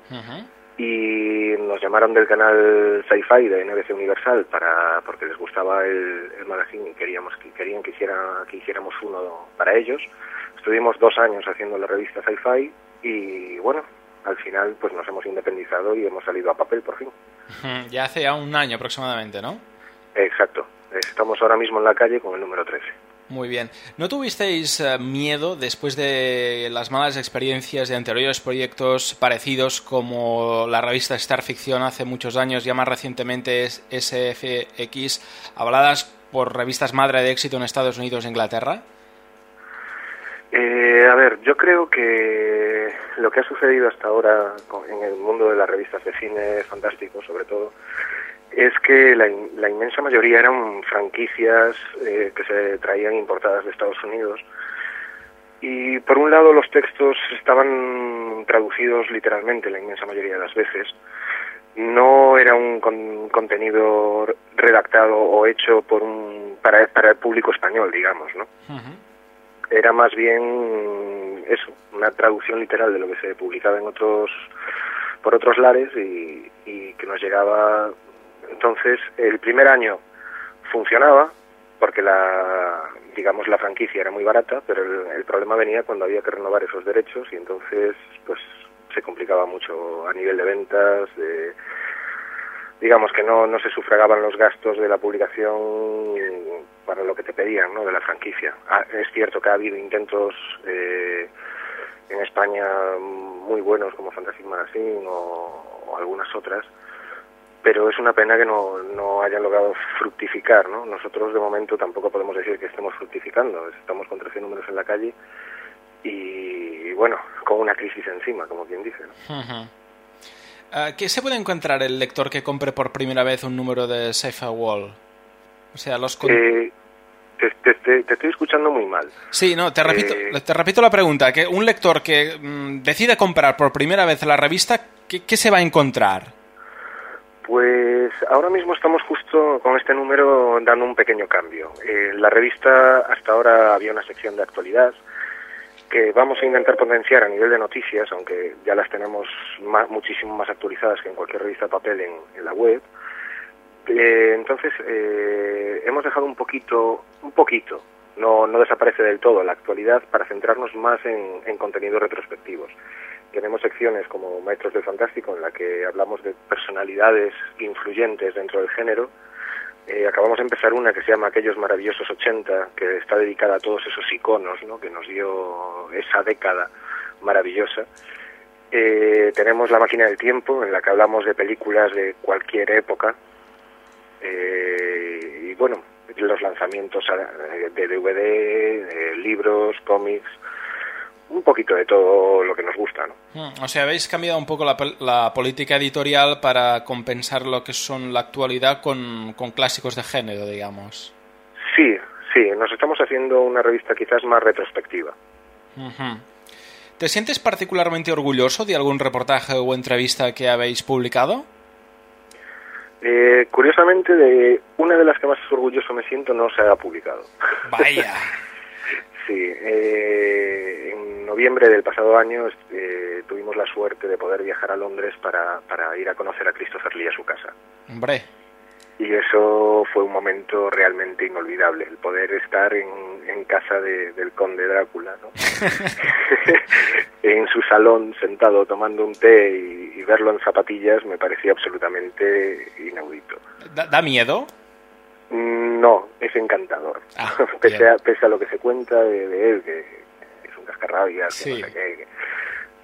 Y nos llamaron del canal Sci-Fi de NBC Universal para porque les gustaba el, el magazine y queríamos que querían que hiciera que hiciéramos uno para ellos. Estuvimos dos años haciendo la revista Sci-Fi y bueno, al final pues nos hemos independizado y hemos salido a papel por fin. Ya hace ya un año aproximadamente, ¿no? Exacto. Estamos ahora mismo en la calle con el número 13. Muy bien. ¿No tuvisteis eh, miedo después de las malas experiencias de anteriores proyectos parecidos como la revista Star Fiction hace muchos años, ya más recientemente es SFX, avaladas por revistas madre de éxito en Estados Unidos e Inglaterra? Eh, a ver, yo creo que lo que ha sucedido hasta ahora en el mundo de las revistas de cine fantástico, sobre todo, es que la, in- la inmensa mayoría eran franquicias eh, que se traían importadas de Estados Unidos. Y por un lado los textos estaban traducidos literalmente la inmensa mayoría de las veces. No era un con- contenido redactado o hecho por un, para, para el público español, digamos, ¿no? era más bien eso, una traducción literal de lo que se publicaba en otros por otros lares y, y que nos llegaba Entonces, el primer año funcionaba porque la, digamos, la franquicia era muy barata, pero el, el problema venía cuando había que renovar esos derechos y entonces, pues, se complicaba mucho a nivel de ventas, de, digamos que no, no se sufragaban los gastos de la publicación para lo que te pedían, ¿no? De la franquicia. Ah, es cierto que ha habido intentos eh, en España muy buenos como Fantasy Magazine o, o algunas otras, pero es una pena que no, no hayan logrado fructificar, ¿no? Nosotros de momento tampoco podemos decir que estemos fructificando, estamos con 13 números en la calle y, bueno, con una crisis encima, como quien dice, ¿no? Ah, ¿Qué se puede encontrar el lector que compre por primera vez un número de Sci-Fi Wall? O sea, los... con- Eh, te, te- te- te estoy escuchando muy mal. Sí, no, te repito, Eh, te repito la pregunta. Que un lector que mm, decide comprar por primera vez la revista, ¿qué, qué se va a encontrar? Pues ahora mismo estamos justo con este número dando un pequeño cambio. En la revista hasta ahora había una sección de actualidad que vamos a intentar potenciar a nivel de noticias, aunque ya las tenemos muchísimo más actualizadas que en cualquier revista de papel en, en la web. Eh, entonces eh, hemos dejado un poquito, un poquito, no, no desaparece del todo la actualidad para centrarnos más en, en contenidos retrospectivos. Tenemos secciones como Maestros del Fantástico en la que hablamos de personalidades influyentes dentro del género. Eh, acabamos de empezar una que se llama Aquellos maravillosos 80, que está dedicada a todos esos iconos ¿no? que nos dio esa década maravillosa. Eh, tenemos La máquina del tiempo, en la que hablamos de películas de cualquier época. Eh, y bueno, los lanzamientos eh, de DVD, eh, libros, cómics, un poquito de todo lo que nos gusta, ¿no? Mm, O sea, habéis cambiado un poco la, la política editorial para compensar lo que son la actualidad con, con clásicos de género, digamos. Sí, sí, nos estamos haciendo una revista quizás más retrospectiva. ¿Te sientes particularmente orgulloso de algún reportaje o entrevista que habéis publicado? Eh, curiosamente, de una de las que más orgulloso me siento no se ha publicado. Vaya. Sí, eh, en noviembre del pasado año eh, tuvimos la suerte de poder viajar a Londres para, para ir a conocer a Christopher Lee a su casa. Hombre. Y eso fue un momento realmente inolvidable, el poder estar en, en casa de- del conde Drácula, ¿no? en su salón sentado tomando un té y, y verlo en zapatillas me parecía absolutamente inaudito. ¿Da, da miedo? Mm, No, es encantador. Ah, pese, a, pese a lo que se cuenta de, de él, que es un cascarrabias, que Sí. no sé qué, que,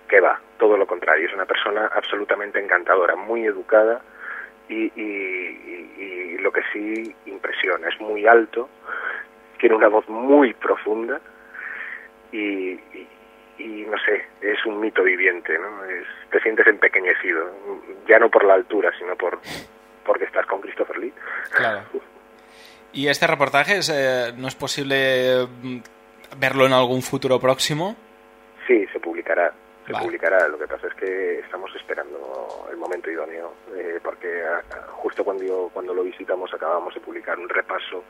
que va, todo lo contrario. Es una persona absolutamente encantadora, muy educada y, y- y- y lo que sí impresiona, es muy alto, tiene una voz muy profunda y, y- y no sé, es un mito viviente, ¿no? Es, te sientes empequeñecido, ya no por la altura, sino por porque estás con Christopher Lee. Claro. ¿Y este reportaje es, eh, no es posible mm, verlo en algún futuro próximo? Sí, se publicará. Se Vale. publicará. Lo que pasa es que estamos esperando el momento idóneo, eh, porque a- a- justo cuando, yo- cuando lo visitamos acabamos de publicar un repaso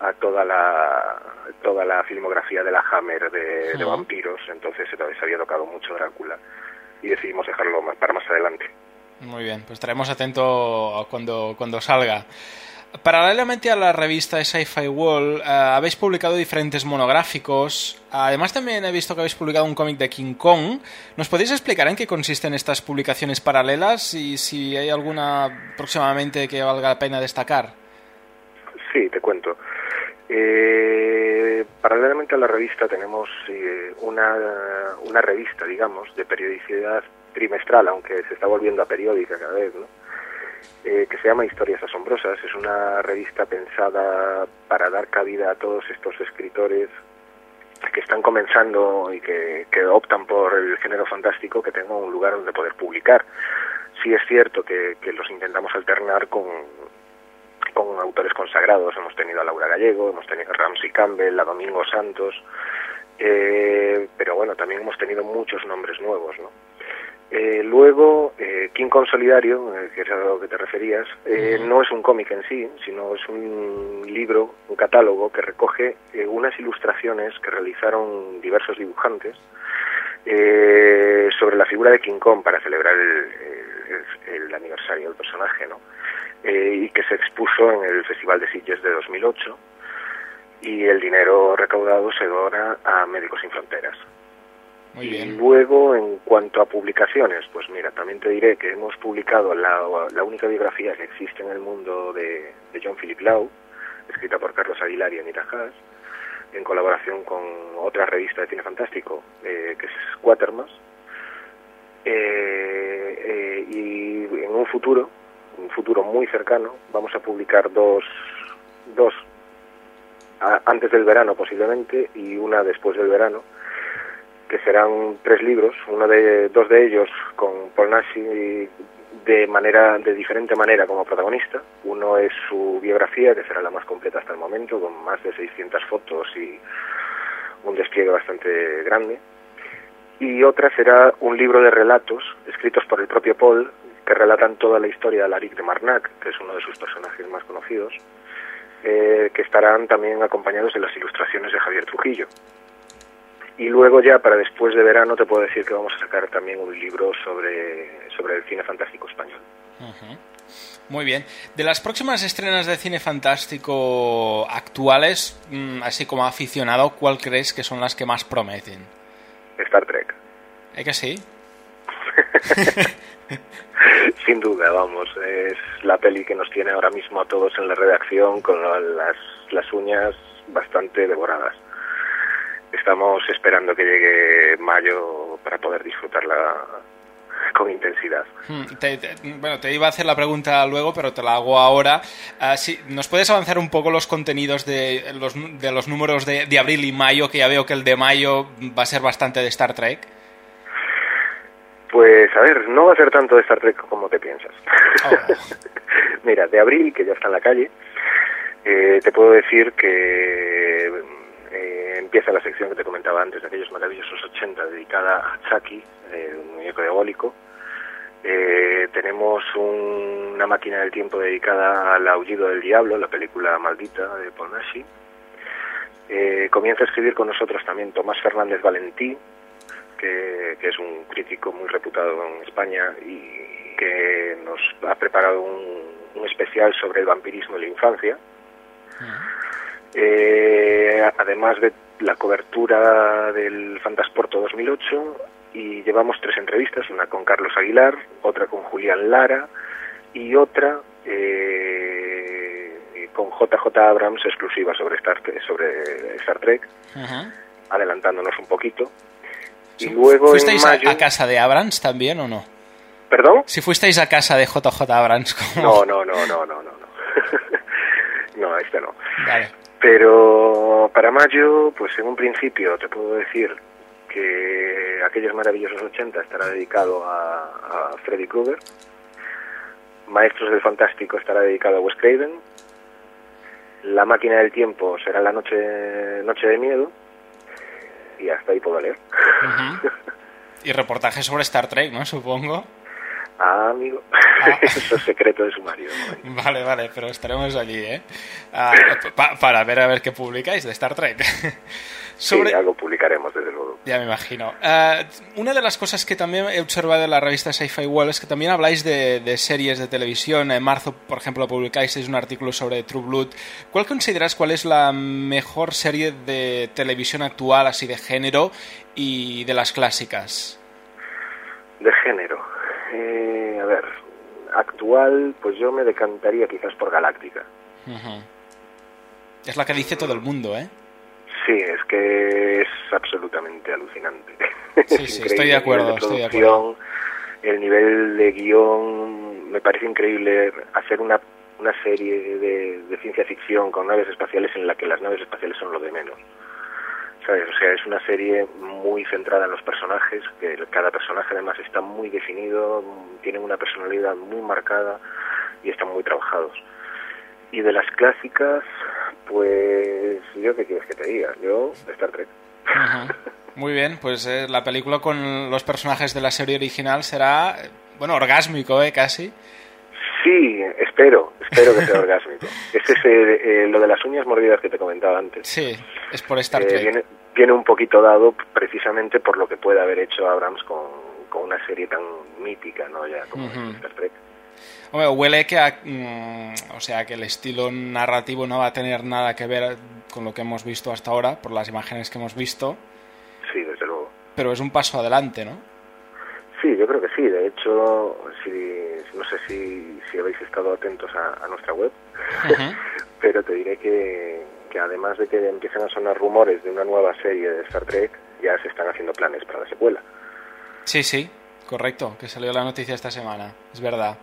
a toda la toda la filmografía de la Hammer de, vampiros, entonces se había tocado mucho Drácula y decidimos dejarlo más, para más adelante. Muy bien, pues estaremos atentos cuando, cuando salga. Paralelamente a la revista Sci-Fi Wall, eh, habéis publicado diferentes monográficos. Además, también he visto que habéis publicado un cómic de King Kong. ¿Nos podéis explicar en qué consisten estas publicaciones paralelas y si hay alguna próximamente que valga la pena destacar? Sí, te cuento. Eh, paralelamente a la revista tenemos eh, una, una revista, digamos, de periodicidad trimestral, aunque se está volviendo a periódica cada vez, ¿no? Eh, que se llama Historias Asombrosas. Es una revista pensada para dar cabida a todos estos escritores que están comenzando y que, que optan por el género fantástico, que tengan un lugar donde poder publicar. Sí es cierto que, que los intentamos alternar con, con autores consagrados. Hemos tenido a Laura Gallego, hemos tenido a Ramsey Campbell, a Domingo Santos, eh, pero bueno, también hemos tenido muchos nombres nuevos, ¿no? Eh, luego, eh, King Kong Solidario, eh, que es a lo que te referías, eh, no es un cómic en sí, sino es un libro, un catálogo que recoge eh, unas ilustraciones que realizaron diversos dibujantes eh, sobre la figura de King Kong para celebrar el, el- el aniversario del personaje, ¿no? y que se expuso en el Festival de Sitges de 2008 y el dinero recaudado se dona a Médicos Sin Fronteras. Muy Y luego, en cuanto a publicaciones, pues mira, también te diré que hemos publicado la, la única biografía que existe en el mundo de, de John Philip Lau, escrita por Carlos Aguilar y Anita Haas, en colaboración con otra revista de cine fantástico, eh, que es Quatermass. Eh, eh, y en un futuro, un futuro muy cercano, vamos a publicar dos, dos a- antes del verano posiblemente y una después del verano, que serán tres libros, uno de dos de ellos con Paul Nashi de manera de diferente manera como protagonista. Uno es su biografía, que será la más completa hasta el momento, con más de 600 fotos y un despliegue bastante grande. Y otra será un libro de relatos escritos por el propio Paul, que relatan toda la historia de Alaric de Marnac, que es uno de sus personajes más conocidos, eh, que estarán también acompañados de las ilustraciones de Javier Trujillo. Y luego ya para después de verano te puedo decir que vamos a sacar también un libro sobre, sobre el cine fantástico español. Muy bien. De las próximas estrenas de cine fantástico actuales, mm, así como aficionado, ¿cuál crees que son las que más prometen? Star Trek. ¿Es que sí? Sin duda, vamos, es la peli que nos tiene ahora mismo a todos en la redacción con la- las, las uñas bastante devoradas. Estamos esperando que llegue mayo para poder disfrutarla con intensidad. Hmm, te- te- bueno, te iba a hacer la pregunta luego, pero te la hago ahora. Ah, sí, ¿Nos puedes avanzar un poco los contenidos de los, de los números de, de abril y mayo? Que ya veo que el de mayo va a ser bastante de Star Trek. Pues a ver, no va a ser tanto de Star Trek como te piensas. Mira, de abril, que ya está en la calle, eh, te puedo decir que eh, empieza la sección que te comentaba antes de aquellos maravillosos 80 dedicada a Chucky, eh, un muñeco diabólico. Eh, tenemos un- una máquina del tiempo dedicada al aullido del diablo, la película maldita de Paul Nashi. Eh, comienza a escribir con nosotros también Tomás Fernández Valentí, que, es un crítico muy reputado en España y que nos ha preparado un, un especial sobre el vampirismo en la infancia. Eh, además de la cobertura del Fantasporto 2008 y llevamos tres entrevistas, una con Carlos Aguilar, otra con Julián Lara y otra eh, con JJ Abrams exclusiva sobre Star, sobre Star Trek, adelantándonos un poquito. Y luego ¿Fuisteis a- mayo... a, casa de Abrams también o no? ¿Perdón? Si fuisteis a casa de JJ Abrams. ¿cómo? No, no, no, no, no, no. No, no este no. Vale. Pero para mayo, pues en un principio te puedo decir que aquellos maravillosos 80 estará dedicado a, a Freddy Krueger. Maestros del Fantástico estará dedicado a Wes Craven. La máquina del tiempo será la noche, noche de miedo. Y hasta ahí puedo leer. Y reportaje sobre Star Trek, ¿no? Supongo. Ah, amigo. Eso es secreto de sumario. Vale, vale, pero estaremos allí, ¿eh? Ah, pa- para ver a ver qué publicáis de Star Trek. Sobre- Sí, algo publicaremos, desde luego. Ya me imagino. Ah, una de las cosas que también he observado en la revista Sci-Fi World es que también habláis de, de series de televisión. En marzo, por ejemplo, publicáis un artículo sobre True Blood. ¿Cuál consideras cuál es la mejor serie de televisión actual, así de género, y de las clásicas? De género. Actual, pues yo me decantaría quizás por Galáctica. Es la que dice todo el mundo, ¿eh? Sí, es que es absolutamente alucinante. Sí, sí, estoy de el acuerdo, estoy de producción, El nivel de guion, me parece increíble hacer una, una serie de, de ciencia ficción con naves espaciales en la que las naves espaciales son lo de menos. ¿Sabes? O sea, es una serie muy centrada en los personajes, que cada personaje además está muy definido, tienen una personalidad muy marcada y están muy trabajados. Y de las clásicas, pues yo qué quieres que te diga, yo Star Trek. Muy bien, pues eh, la película con los personajes de la serie original será, bueno, orgásmico, ¿eh? Casi. Sí, espero, espero que sea orgásmico. Es ese, eh, lo de las uñas mordidas que te comentaba antes. Sí, es por Star Eh, viene, viene un poquito dado precisamente por lo que puede haber hecho Abrams con, con una serie tan mítica, ¿no? Ya como Ujú. Star Trek. Hombre, huele que, a- mm, o sea, que el estilo narrativo no va a tener nada que ver con lo que hemos visto hasta ahora, por las imágenes que hemos visto, Sí, desde luego. pero es un paso adelante, ¿no? Sí, yo creo que sí. De hecho, si, no sé si, si habéis estado atentos a, a nuestra web, pero te diré que, que además de que empiezan a sonar rumores de una nueva serie de Star Trek, ya se están haciendo planes para la secuela. Sí, sí, correcto, que salió la noticia esta semana, es verdad.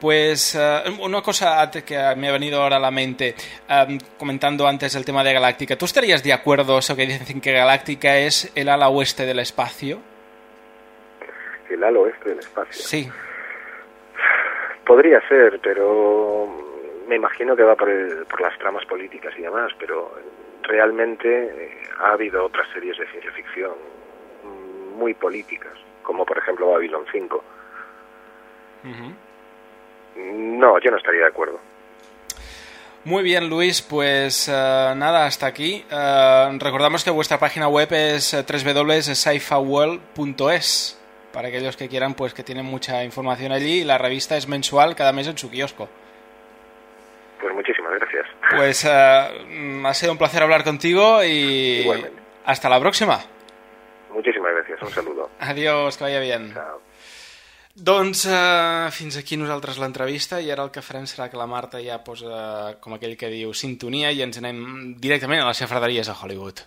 Pues eh, una cosa que me ha venido ahora a la mente, em, comentando antes el tema de Galáctica, ¿tú estarías de acuerdo eso que dicen que Galáctica es el ala oeste del espacio? El al oeste del espacio. Sí. Podría ser, pero me imagino que va por, el- por las tramas políticas y demás, pero realmente eh, ha habido otras series de ciencia ficción muy políticas, como por ejemplo Babylon 5. No, yo no estaría de acuerdo. Muy bien, Luis, pues eh, nada, hasta aquí. Eh, recordamos que vuestra página web es www.scifaworld.es para aquellos que quieran, pues que tienen mucha información allí y la revista es mensual cada mes en su kiosco. Pues muchísimas gracias. Pues eh, mm, ha sido un placer hablar contigo y Igualmente. hasta la próxima. Muchísimas gracias, un saludo. Adiós, que vaya bien. Doncs uh, fins aquí nosaltres l'entrevista i ara el que farem serà que la Marta ja posa, com aquell que diu, sintonia i ens anem directament a les xafraderies a Hollywood.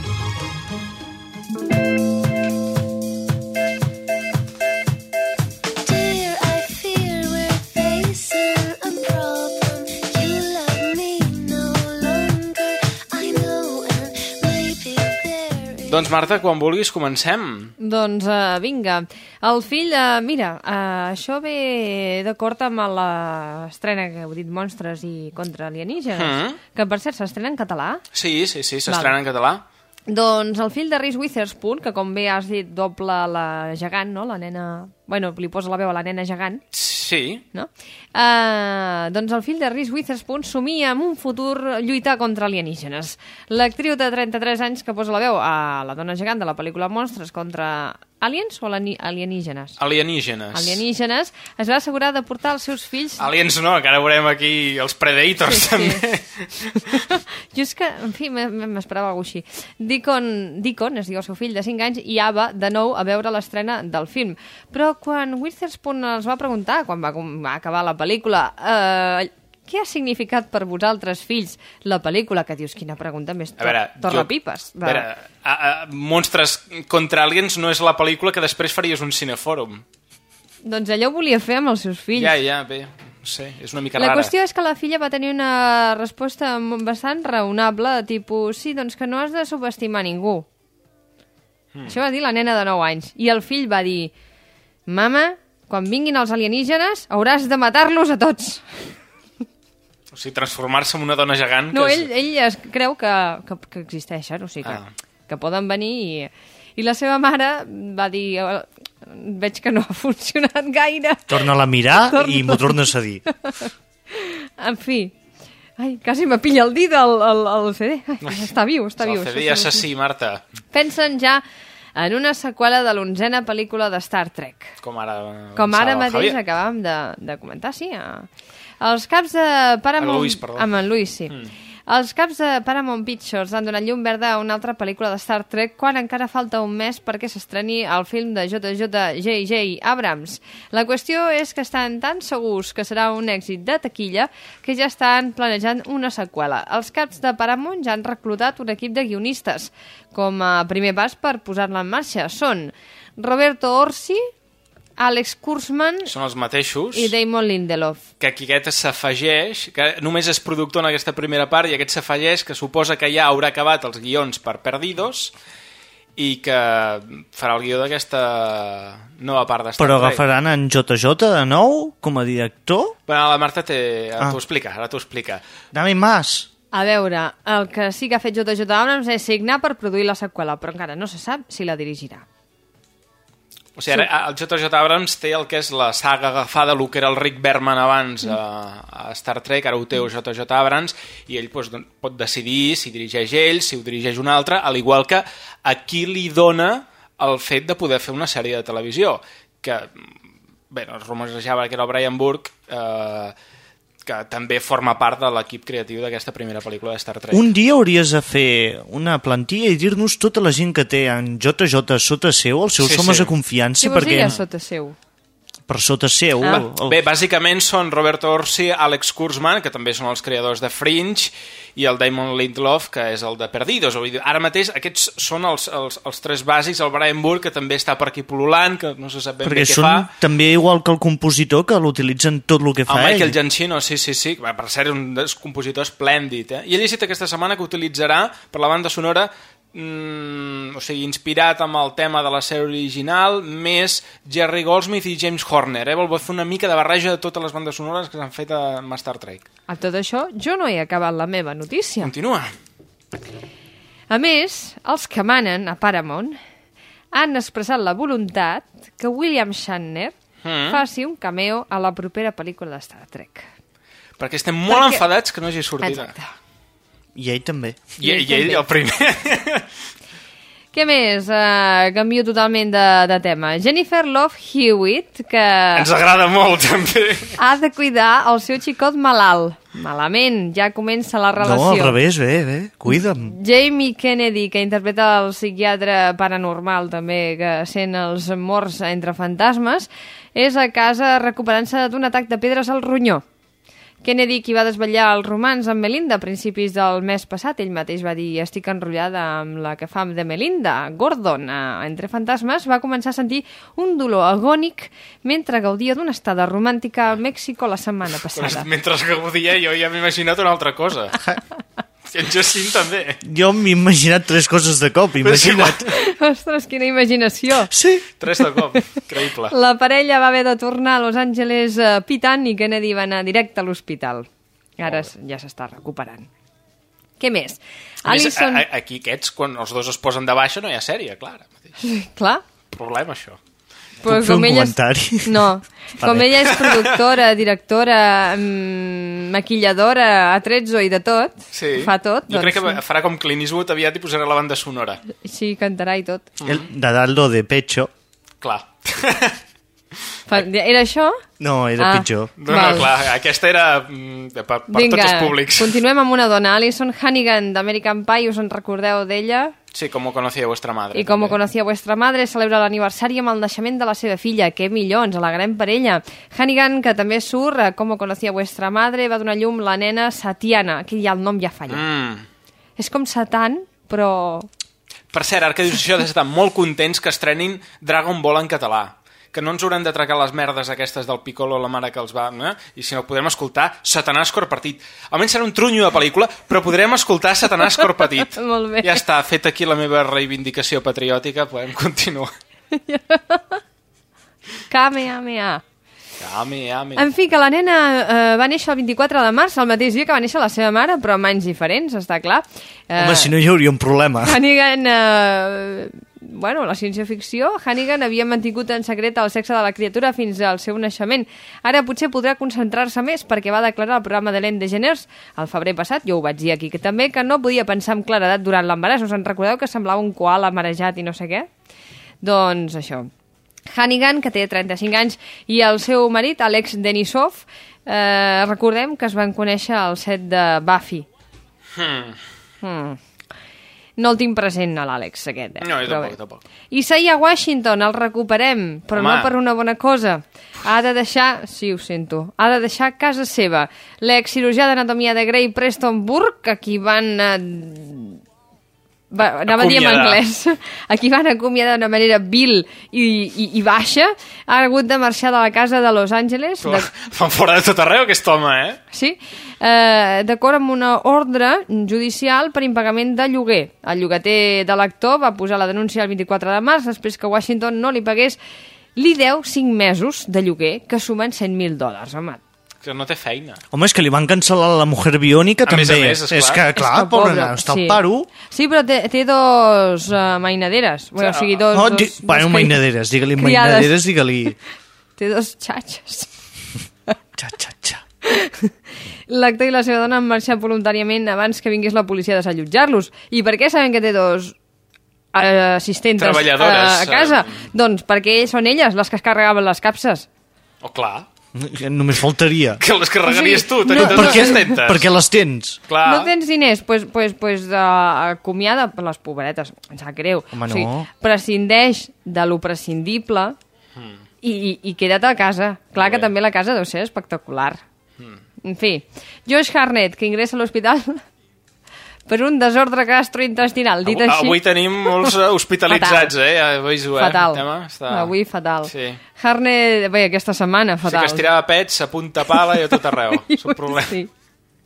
Doncs Marta, quan vulguis comencem. Doncs uh, vinga, el fill, uh, mira, uh, això ve d'acord amb l'estrena que heu dit Monstres i contra alienígenes, Mhm. que per cert s'estrena en català. Sí, sí, sí, s'estrena en català. Doncs el fill de Reese Witherspoon, que com bé has dit doble la gegant, no? La nena... Bueno, li posa la veu a la nena gegant. Sí. No? Uh, doncs el fill de Reese Witherspoon somia amb un futur lluitar contra alienígenes. L'actriu de 33 anys que posa la veu a la dona gegant de la pel·lícula Monstres contra aliens o alienígenes? Alienígenes. Alienígenes, es va assegurar de portar els seus fills... Aliens no, que ara veurem aquí els Predators, Sí, sí. també. Jo és que, en fi, m'esperava alguna cosa així. Deacon, Deacon, es diu el seu fill de 5 anys, i Ava, de nou, a veure l'estrena del film. Però quan Witherspoon els va preguntar, quan va, va acabar la pel·lícula, eh, què ha significat per vosaltres, fills, la pel·lícula? Que dius, quina pregunta més A veure, to torrapipes. A veure, a, a, Monstres contra Aliens no és la pel·lícula que després faries un cinefòrum. Doncs allò ho volia fer amb els seus fills. Ja, ja, bé, no sé, és una mica La rara. qüestió és que la filla va tenir una resposta bastant raonable, tipus, sí, doncs que no has de subestimar ningú. Hmm. Això va dir la nena de 9 anys. I el fill va dir, mama, quan vinguin els alienígenes hauràs de matar-los a tots. O sigui, transformar-se en una dona gegant... No, que ell, ell es creu que, que, que existeixen, o sigui que, Ah. que poden venir i... I la seva mare va dir, "Eh, veig que no ha funcionat gaire. Torna-la a mirar Torna- i m'ho tornes a dir. En fi, ai, quasi me pilla el dit al, al, al CD. Ai, està viu, està El viu. CD això sí. assassí, Marta. Pensen ja en una seqüela de l'onzena pel·lícula de Star Trek. Com ara... Com ara mateix Javier. acabàvem de, de comentar, sí. A... Els caps de Paramount... El Luis, perdó. Amb en Luis, sí. Mm. Els caps de Paramount Pictures han donat llum verda a una altra pel·lícula de Star Trek quan encara falta un mes perquè s'estreni el film de J.J.J. Abrams. La qüestió és que estan tan segurs que serà un èxit de taquilla que ja estan planejant una seqüela. Els caps de Paramount ja han reclutat un equip de guionistes com a primer pas per posar-la en marxa. Són Roberto Orsi, Alex Kurzman Són els mateixos. i Damon Lindelof. que aquí aquest s'afegeix, que només és productor en aquesta primera part i aquest s'afegeix que suposa que ja haurà acabat els guions per Perdidos i que farà el guió d'aquesta nova part de Star Però agafaran en JJ de nou com a director? Bueno, la Marta té... ara Ah. t'ho explica, ara t'ho explica. Dame más. A veure, el que sí que ha fet J.J. Abrams és signar per produir la seqüela, però encara no se sap si la dirigirà. O sigui, ara el JJ Abrams té el que és la saga agafada, el que era el Rick Berman abans a, a Star Trek, ara ho té el JJ Abrams, i ell doncs, don- pot decidir si dirigeix ell, si ho dirigeix un altre, al igual que a qui li dona el fet de poder fer una sèrie de televisió, que, bé, es rumorejava que era el Brian Burke, eh, que també forma part de l'equip creatiu d'aquesta primera pel·lícula de Star Trek. Un dia hauries de fer una plantilla i dir-nos tota la gent que té en JJ sota seu, els seus Sí, homes sí. de confiança, Què vols dir perquè a sota seu? Per sota seu... Ah. el- Bé, bàsicament són Robert Orsi, Alex Kurzman, que també són els creadors de Fringe, i el Damon Lindelof, que és el de Perdidos. Vull dir, Ara mateix aquests són els, els, els tres bàsics, el Brian Burke, que també està per aquí pol·lulant, que no se sap ben perquè bé què són fa. també igual que el compositor, que l'utilitzen tot el que fa El Michael ell. Giacchino, sí, sí, sí, va, per ser un dels compositors esplèndid. Eh? I he llegit aquesta setmana que utilitzarà per la banda sonora mm, o sigui, inspirat amb el tema de la sèrie original, més Jerry Goldsmith i James Horner. Eh? Vol fer una mica de barreja de totes les bandes sonores que s'han fet a amb Star Trek. A tot això, jo no he acabat la meva notícia. Continua. A més, els que manen a Paramount han expressat la voluntat que William Shatner Mm. faci un cameo a la propera pel·lícula de Star Trek. Perquè estem molt Perquè- enfadats que no hagi sortit. Exacte. I ell també. I, I ell, el primer. Què més? Uh, canvio totalment de, de tema. Jennifer Love Hewitt, que Ens agrada molt, també. ha de cuidar el seu xicot malalt. Malament, ja comença la No, relació. al revés, bé, bé, cuida'm. Jamie Kennedy, que interpreta el psiquiatre paranormal també, que sent els morts entre fantasmes, és a casa recuperant-se d'un atac de pedres al ronyó. Kennedy, qui va desvetllar el romans amb Melinda a principis del mes passat, ell mateix va dir estic enrotllada amb la que fa de Melinda, Gordon, a Entre Fantasmes, va començar a sentir un dolor agònic mentre gaudia d'una estada romàntica al Mèxico la setmana passada. Mentre gaudia jo ja m'he imaginat una altra cosa. I en Jacint també. Jo m'he imaginat tres coses de cop, imagina't. Ostres, quina imaginació! Sí. Tres de cop, creïble. La parella va haver de tornar a Los Angeles eh, pitant i Kennedy va anar directe a l'hospital. Ara ja s'està recuperant. Què més? A més, Alison... a, a, aquí aquests, quan els dos es posen de baixa, no hi ha sèrie, clar. Clar, Problema, això. Però Puc fer un ella comentari? És... No, com Vale. ella és productora, directora, mm, maquilladora, atrezzo i de tot, Sí. fa tot, Jo crec doncs que farà com Clint Eastwood aviat i posarà la banda sonora. sí, cantarà i tot. El Dadaldo de pecho. Clar. Fa... Era això? No, era Ah. pitjor. No, Val. no, clar, aquesta era mm, per, per Vinga, tots els públics. continuem amb una dona, Alison Hannigan d'American Pie, us en recordeu d'ella? Sí, com ho conocía vuestra madre. I com ho coneixia vostra madre, celebra l'aniversari amb el naixement de la seva filla. Que millor, ens alegrem per ella. Hannigan, que també surt, a com ho coneixia vostra madre, va donar llum la nena Satiana. Aquí ja el nom ja falla. Mm. És com Satan, però... Per cert, ara que dius això, estar molt contents que estrenin Dragon Ball en català que no ens haurem de tracar les merdes aquestes del Piccolo, la mare que els va... Eh? I si no, podrem escoltar Satanàs Corpatit. Almenys serà un trunyo de pel·lícula, però podrem escoltar Satanàs Corpatit. Molt bé. Ja està, fet aquí la meva reivindicació patriòtica, podem continuar. Kamehameha. Ame, ame. En fi, que la nena eh, va néixer el 24 de març, el mateix dia que va néixer la seva mare, però amb anys diferents, està clar. Eh, Home, si no hi hauria un problema. Hannigan, eh, bueno, la ciència-ficció, Hannigan havia mantingut en secret el sexe de la criatura fins al seu naixement. Ara potser podrà concentrar-se més perquè va declarar al programa de l'En DeGeneres el febrer passat, jo ho vaig dir aquí, que també que no podia pensar amb claredat durant l'embaràs. Us en recordeu que semblava un koala marejat i no sé què? Doncs això. Hannigan, que té 35 anys, i el seu marit, Alex Denisov, eh, recordem que es van conèixer al set de Buffy. Hmm. Hmm. No el tinc present, a l'Àlex, aquest. Eh? No, jo tampoc, tampoc. Isaiah Washington, el recuperem, però Home. no per una bona cosa. Ha de deixar, sí, ho sento, ha de deixar casa seva. L'excirurgià d'anatomia de Grey Preston Burke, a qui van... Eh, va, anava a dir en anglès. A qui van acomiadar d'una manera vil i, i, i baixa, ha hagut de marxar de la casa de Los Angeles. De, Fan fora de tot arreu, aquest home, eh? Sí, eh, d'acord amb una ordre judicial per impagament de lloguer. El llogater de l'actor va posar la denúncia el 24 de març després que Washington no li pagués li deu 5 mesos de lloguer, que sumen 100.000 dòlars, home. Que no té feina. Home, és que li van cancel·lar la Mujer Biònica A més a també. més, esclar. és que, clar, És que, pobra, pobre, està sí. al paro. Sí, però té, té dos uh, mainaderes. Bueno, o sigui, dos... Oh, dos, dos Bueno, cri- mainaderes, digue-li mainaderes, digue-li... Té dos xatxes. Xa, xa, xa. L'actor i la seva dona han marxat voluntàriament abans que vingués la policia a desallotjar-los. I per què saben que té dos eh, assistentes Treballadores, a, a casa? eh. Doncs perquè són elles les que es carregaven les capses. Oh, clar. Només faltaria. Que les carregaries O tu, sigui, tenint no- no, perquè, assistentes. perquè les tens. Clar. No tens diners? Doncs pues, pues, pues, uh, acomiada per les pobretes. Em sap greu. Home, no. O sigui, prescindeix de lo prescindible Hmm. i, i, i queda't a casa. Clar que també la casa deu ser espectacular. Hmm. En fi, Josh Harnett, que ingressa a l'hospital per un desordre gastrointestinal. Dit Avui, així, avui tenim molts eh, hospitalitzats, eh? Ja veus-ho, eh? fatal. El tema està... Avui fatal. Sí. Harnett, bé, aquesta setmana Sí que fatal. es tirava pets a punta pala i a tot arreu. És un problema. Sí,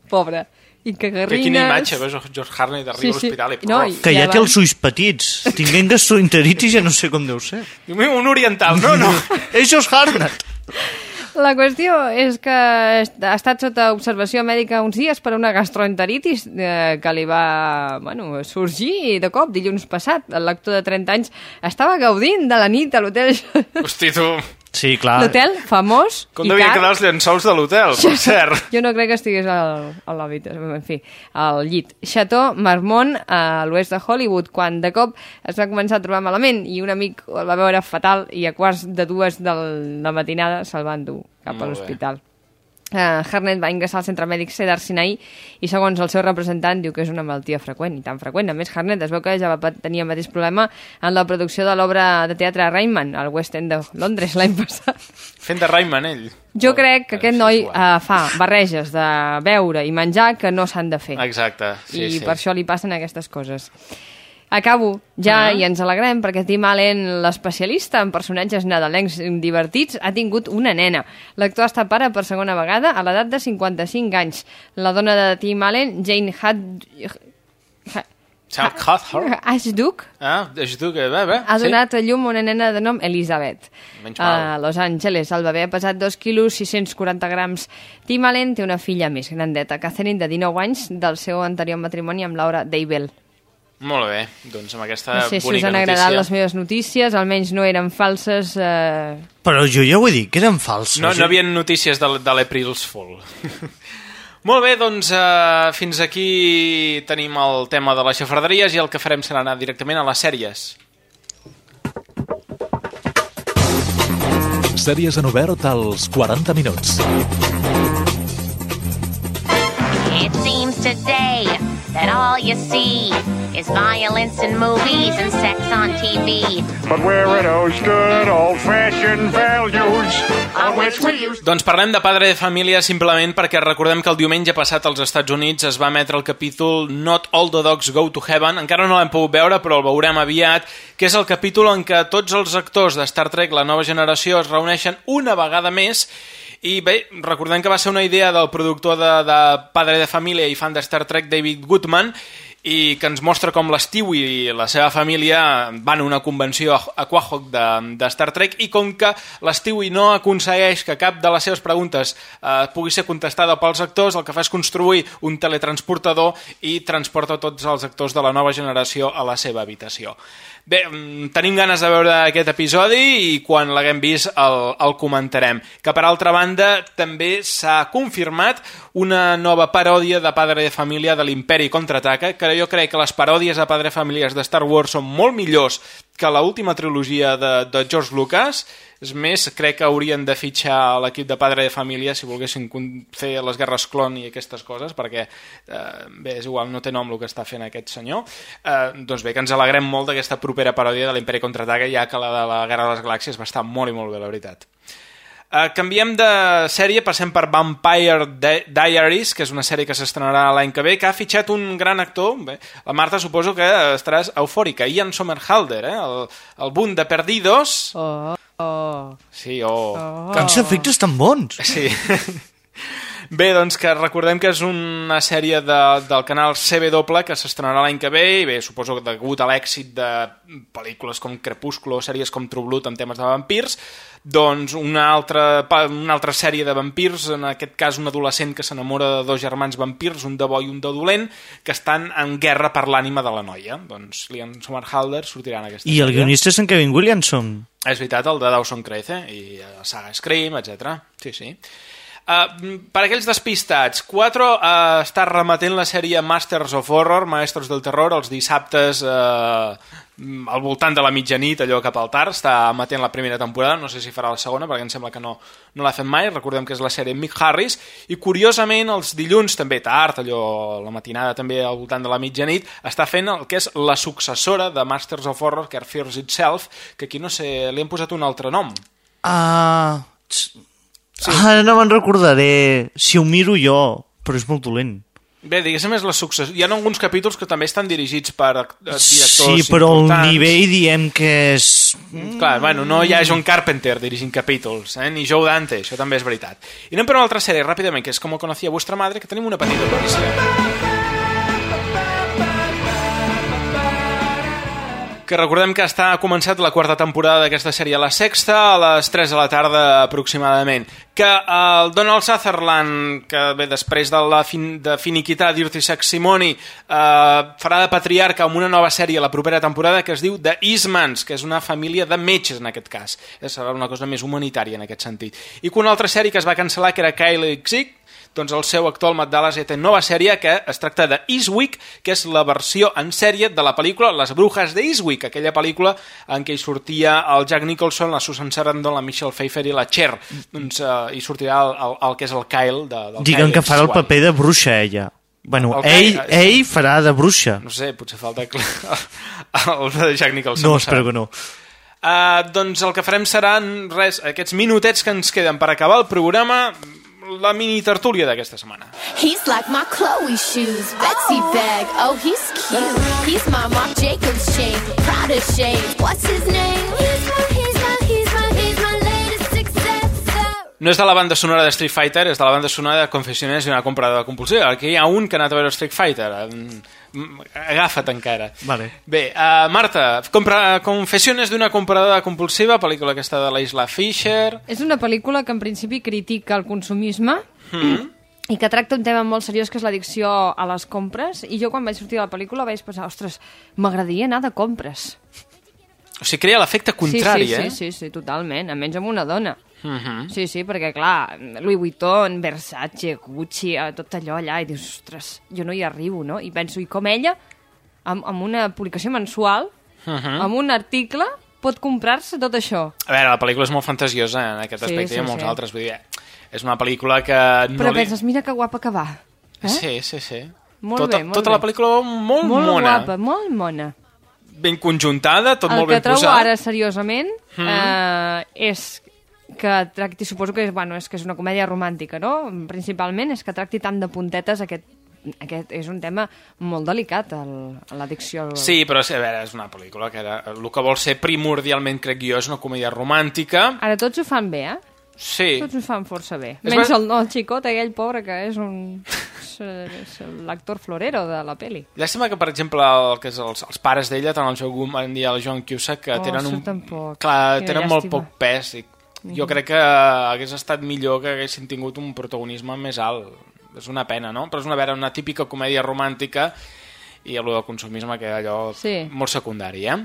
pobre. I que Que garrines... quina imatge, veus George Harney d'arriba Sí, a sí. l'hospital i... No, i- Que ja Ja té els ulls petits. Tinguent gastroenteritis ja no sé com deu ser. Diu, "Mira, un oriental, no, no. És Josh Harnett. La qüestió és que ha estat sota observació mèdica uns dies per una gastroenteritis eh, que li va bueno, sorgir de cop dilluns passat. L'actor de 30 anys estava gaudint de la nit a l'hotel Hosti, tu... Sí, clar. l'hotel famós Com devien quedar els llençols de l'hotel, per cert. Jo no crec que estigués al, a l'habitació, en fi, al llit. Chateau Marmont, a l'oest de Hollywood, quan de cop es va començar a trobar malament i un amic el va veure fatal i a quarts de dues de la matinada se'l van dur cap Molt a l'hospital. Uh, Harnett va ingressar al centre mèdic Cedar Sinai i segons el seu representant diu que és una malaltia freqüent i tan freqüent. A més, Harnett es veu que ja va tenir el mateix problema en la producció de l'obra de teatre Rayman al West End de Londres l'any passat. Fent de Rayman, ell. Jo crec que aquest noi uh, fa barreges de beure i menjar que no s'han de fer. Exacte, sí, I sí. per això li passen aquestes coses. Acabo ja Ah. i ens alegrem perquè Tim Allen, l'especialista en personatges nadalencs divertits, ha tingut una nena. L'actor està pare per segona vegada a l'edat de 55 anys. La dona de Tim Allen, Jane Had... Cuthbert. Ashduke, Ah, tu que... Bé, bé. ha donat a llum una nena de nom Elizabeth. Menys mal. A Los Angeles, el bebè ha pesat 2 quilos 640 grams. Tim Allen té una filla més grandeta, Catherine, de 19 anys, del seu anterior matrimoni amb Laura Daybell. Molt bé, doncs amb aquesta No sé si us han agradat notícia... les meves notícies, almenys no eren falses. Eh... Però jo ja ho he dit, que eren falses. No, no hi havia notícies de, de l'April's Fool. Molt bé, doncs uh, fins aquí tenim el tema de les xafarderies i el que farem serà anar directament a les sèries. Sèries en obert als 40 minuts. It seems today that all you see is violence in movies and sex on TV. But where are those good old-fashioned values on which we used Doncs parlem de Padre de Família simplement perquè recordem que el diumenge passat als Estats Units es va emetre el capítol Not All the Dogs Go to Heaven. Encara no l'hem pogut veure, però el veurem aviat, que és el capítol en què tots els actors de Star Trek, la nova generació, es reuneixen una vegada més i bé, recordem que va ser una idea del productor de, de Padre de Família i fan de Star Trek, David Goodman, i que ens mostra com l'Stewie i la seva família van a una convenció a Quahog de, de Star Trek i com que l'Stewie no aconsegueix que cap de les seves preguntes eh, pugui ser contestada pels actors, el que fa és construir un teletransportador i transporta tots els actors de la nova generació a la seva habitació. Bé, mm, tenim ganes de veure aquest episodi i quan l'haguem vist el, el comentarem. Que per altra banda també s'ha confirmat una nova paròdia de Padre de Família de l'Imperi Contraataca, que jo crec que les paròdies de Padre Famílies de Star Wars són molt millors que la última trilogia de, de George Lucas. És més, crec que haurien de fitxar l'equip de Padre de Família si volguessin fer les guerres clon i aquestes coses, perquè, eh, bé, és igual, no té nom el que està fent aquest senyor. Eh, doncs bé, que ens alegrem molt d'aquesta propera paròdia de l'Imperi Contraataca, ja que la de la Guerra de les Galàxies va estar molt i molt bé, la veritat. Uh, canviem de sèrie, passem per Vampire Di- Diaries, que és una sèrie que s'estrenarà l'any que ve, que ha fitxat un gran actor. Bé, la Marta suposo que estaràs eufòrica. Ian Somerhalder, eh? el, el boom de Perdidos. Oh, oh. Sí, oh. Oh. Quants efectes tan bons. Sí. Bé, doncs que recordem que és una sèrie de, del canal CW que s'estrenarà l'any que ve i bé, suposo que degut a l'èxit de pel·lícules com Crepúsculo o sèries com True Blood en temes de vampirs, doncs una altra, una altra sèrie de vampirs, en aquest cas un adolescent que s'enamora de dos germans vampirs, un de bo i un de dolent, que estan en guerra per l'ànima de la noia. Doncs Liam Somerhalder sortirà en aquesta I el sèrie. guionista és en Kevin Williamson. És veritat, el de Dawson Crece i la saga Scream, etc. Sí, sí. Uh, per aquells despistats, 4 uh, està remetent la sèrie Masters of Horror, Maestros del Terror, els dissabtes uh, al voltant de la mitjanit, allò cap al tard, està emetent la primera temporada, no sé si farà la segona, perquè em sembla que no, no l'ha fet mai, recordem que és la sèrie Mick Harris, i curiosament els dilluns, també tard, allò la matinada també al voltant de la mitjanit, està fent el que és la successora de Masters of Horror, que Fears Itself, que aquí no sé, li han posat un altre nom. Ah... Sí. Ara no me'n recordaré si ho miro jo, però és molt dolent. Bé, diguéssim, és la successió. Hi ha alguns capítols que també estan dirigits per eh, directors Sí, però el nivell diem que és... Clar, bueno, no hi ha John Carpenter dirigint capítols, eh? ni Joe Dante, això també és veritat. I anem per una altra sèrie, ràpidament, que és Com conocía vuestra madre, que tenim una petita notícia. Que recordem que està començat la quarta temporada d'aquesta sèrie, la sexta, a les 3 de la tarda aproximadament. Que el Donald Sutherland, que bé, després de, la fin, de finiquitar Dirty Saximony, eh, farà de patriarca amb una nova sèrie la propera temporada que es diu The Eastmans, que és una família de metges en aquest cas. Serà una cosa més humanitària en aquest sentit. I que una altra sèrie que es va cancel·lar, que era Kyle Xick, doncs el seu actual Matt Dallas ja té nova sèrie que es tracta de Eastwick, que és la versió en sèrie de la pel·lícula Les Brujas de Eastwick, aquella pel·lícula en què hi sortia el Jack Nicholson, la Susan Sarandon, la Michelle Pfeiffer i la Cher. Doncs eh, hi sortirà el, el, el que és el Kyle de, del Diguen Kyle que farà el paper de bruixa, ella. Bueno, El ell, Kyle- ell farà de bruixa. No sé, potser falta cl- el de Jack Nicholson. No, espero que no. Uh, doncs el que farem seran res, aquests minutets que ens queden per acabar el programa, la mini tertúlia d'aquesta setmana. He's like my Chloe shoes, Betsy bag. Oh, he's cute. He's my Marc Jacobs chain, Prada shades. What's his name? No és de la banda sonora de Street Fighter, és de la banda sonora de Confessiones d'una compradora compulsiva. Aquí hi ha un que ha anat a veure Street Fighter. Mm, Agafa't encara. Vale. Bé, uh, Marta, compra, Confessiones d'una compradora compulsiva, pel·lícula aquesta de la Isla Fisher. És una pel·lícula que en principi critica el consumisme Mm. i que tracta un tema molt seriós que és l'addicció a les compres i jo quan vaig sortir de la pel·lícula vaig pensar, ostres, m'agradaria anar de compres. O sigui, crea l'efecte contrari, sí, sí, eh? Sí, sí, sí, totalment, almenys amb una dona. Mhm. Sí, sí, perquè clar, Louis Vuitton, Versace, Gucci, eh, tot allò allà, i dius, ostres, jo no hi arribo, no? I penso, i com ella, amb, amb una publicació mensual, Mhm. amb un article, pot comprar-se tot això. A veure, la pel·lícula és molt fantasiosa en aquest Sí, aspecte sí, i en molts sí. altres. Vull dir, eh, és una pel·lícula que no Però li... penses, mira que guapa que va. Eh? Sí, sí, sí. Molt tota, bé, molt tota bé. la pel·lícula molt, molt mona, guapa, molt mona. ben conjuntada, tot el molt que ben trobo posat. ara seriosament Mhm. eh, és que tracti, suposo que és, bueno, és que és una comèdia romàntica, no? Principalment és que tracti tant de puntetes aquest, aquest és un tema molt delicat, el- l'addicció al... Sí, però a veure, és una pel·lícula que era, el que vol ser primordialment, crec jo, és una comèdia romàntica. Ara tots ho fan bé, eh? Sí. Tots ho fan força bé. És Menys ver- el, no, el xicot, aquell pobre, que és un... és, és l'actor florero de la peli. Llàstima que, per exemple, el, que és els, els pares d'ella, tant el Joe Goodman i el John Cusack, que Oh, tenen un... tampoc. Clar, tenen molt poc pes. I jo crec que hagués estat millor que haguessin tingut un protagonisme més alt. És una pena, no? Però és una, a veure, una típica comèdia romàntica i el del consumisme que allò Sí. molt secundari, eh?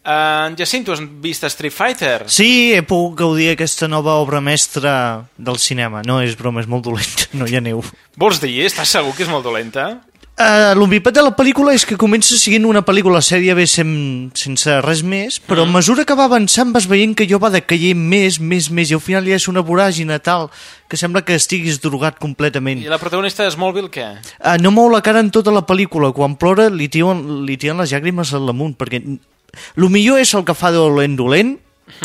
Uh, Jacint, tu has vist Street Fighter? Sí, he pogut gaudir aquesta nova obra mestra del cinema. No, és broma, és molt dolenta, no hi aneu. Vols dir? Estàs segur que és molt dolenta? Uh, L'ombipat de la pel·lícula és que comença siguent una pel·lícula sèrie bé sem sense res més, però a mesura que va avançant vas veient que jo va decaient més, més, més, i al final ja és una voràgina tal que sembla que estiguis drogat completament. I la protagonista de Smallville, què? Uh, no mou la cara en tota la pel·lícula. Quan plora li tiren, li tiren les llàgrimes a l'amunt, perquè el millor és el que fa dolent dolent,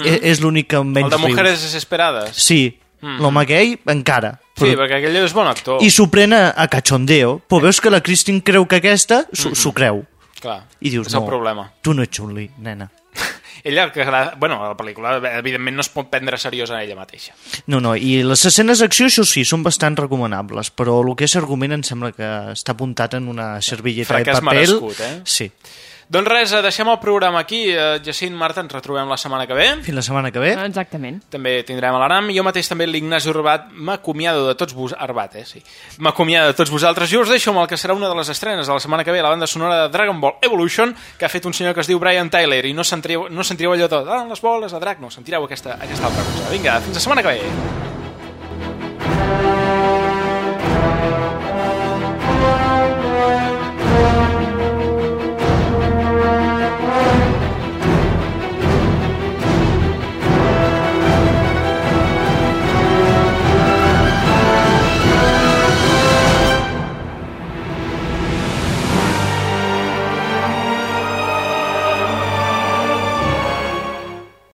és, és l'únic que menys El de Mujeres. Desesperades? Sí, Mhm. l'home gay encara. Sí, perquè aquell és bon actor. I s'ho pren a, a cachondeo. Però veus que la Christine creu que aquesta s'ho Mhm. s'ho creu. Clar, I dius, és no, el problema. tu no ets Chun-Li, nena. ella, que, bueno, la pel·lícula, evidentment, no es pot prendre seriosa en ella mateixa. No, no, i les escenes d'acció, això sí, són bastant recomanables, però el que és argument em sembla que està apuntat en una servilleta Fracàs de paper. merescut, eh? Sí. Doncs res, eh, deixem el programa aquí. Eh, Jacint, Marta, ens retrobem la setmana que ve. Fins la setmana que ve. Exactament. També tindrem a l'Aram. Jo mateix també l'Ignasi Urbat m'acomiado de tots vos... Arbat, eh? Sí. M'acomiado de tots vosaltres. Jo us deixo amb el que serà una de les estrenes de la setmana que ve, la banda sonora de Dragon Ball Evolution, que ha fet un senyor que es diu Brian Tyler, i no sentireu, no sentireu allò tot, ah, les boles de drac, no, sentireu aquesta, aquesta altra cosa. Vinga, fins la setmana que ve.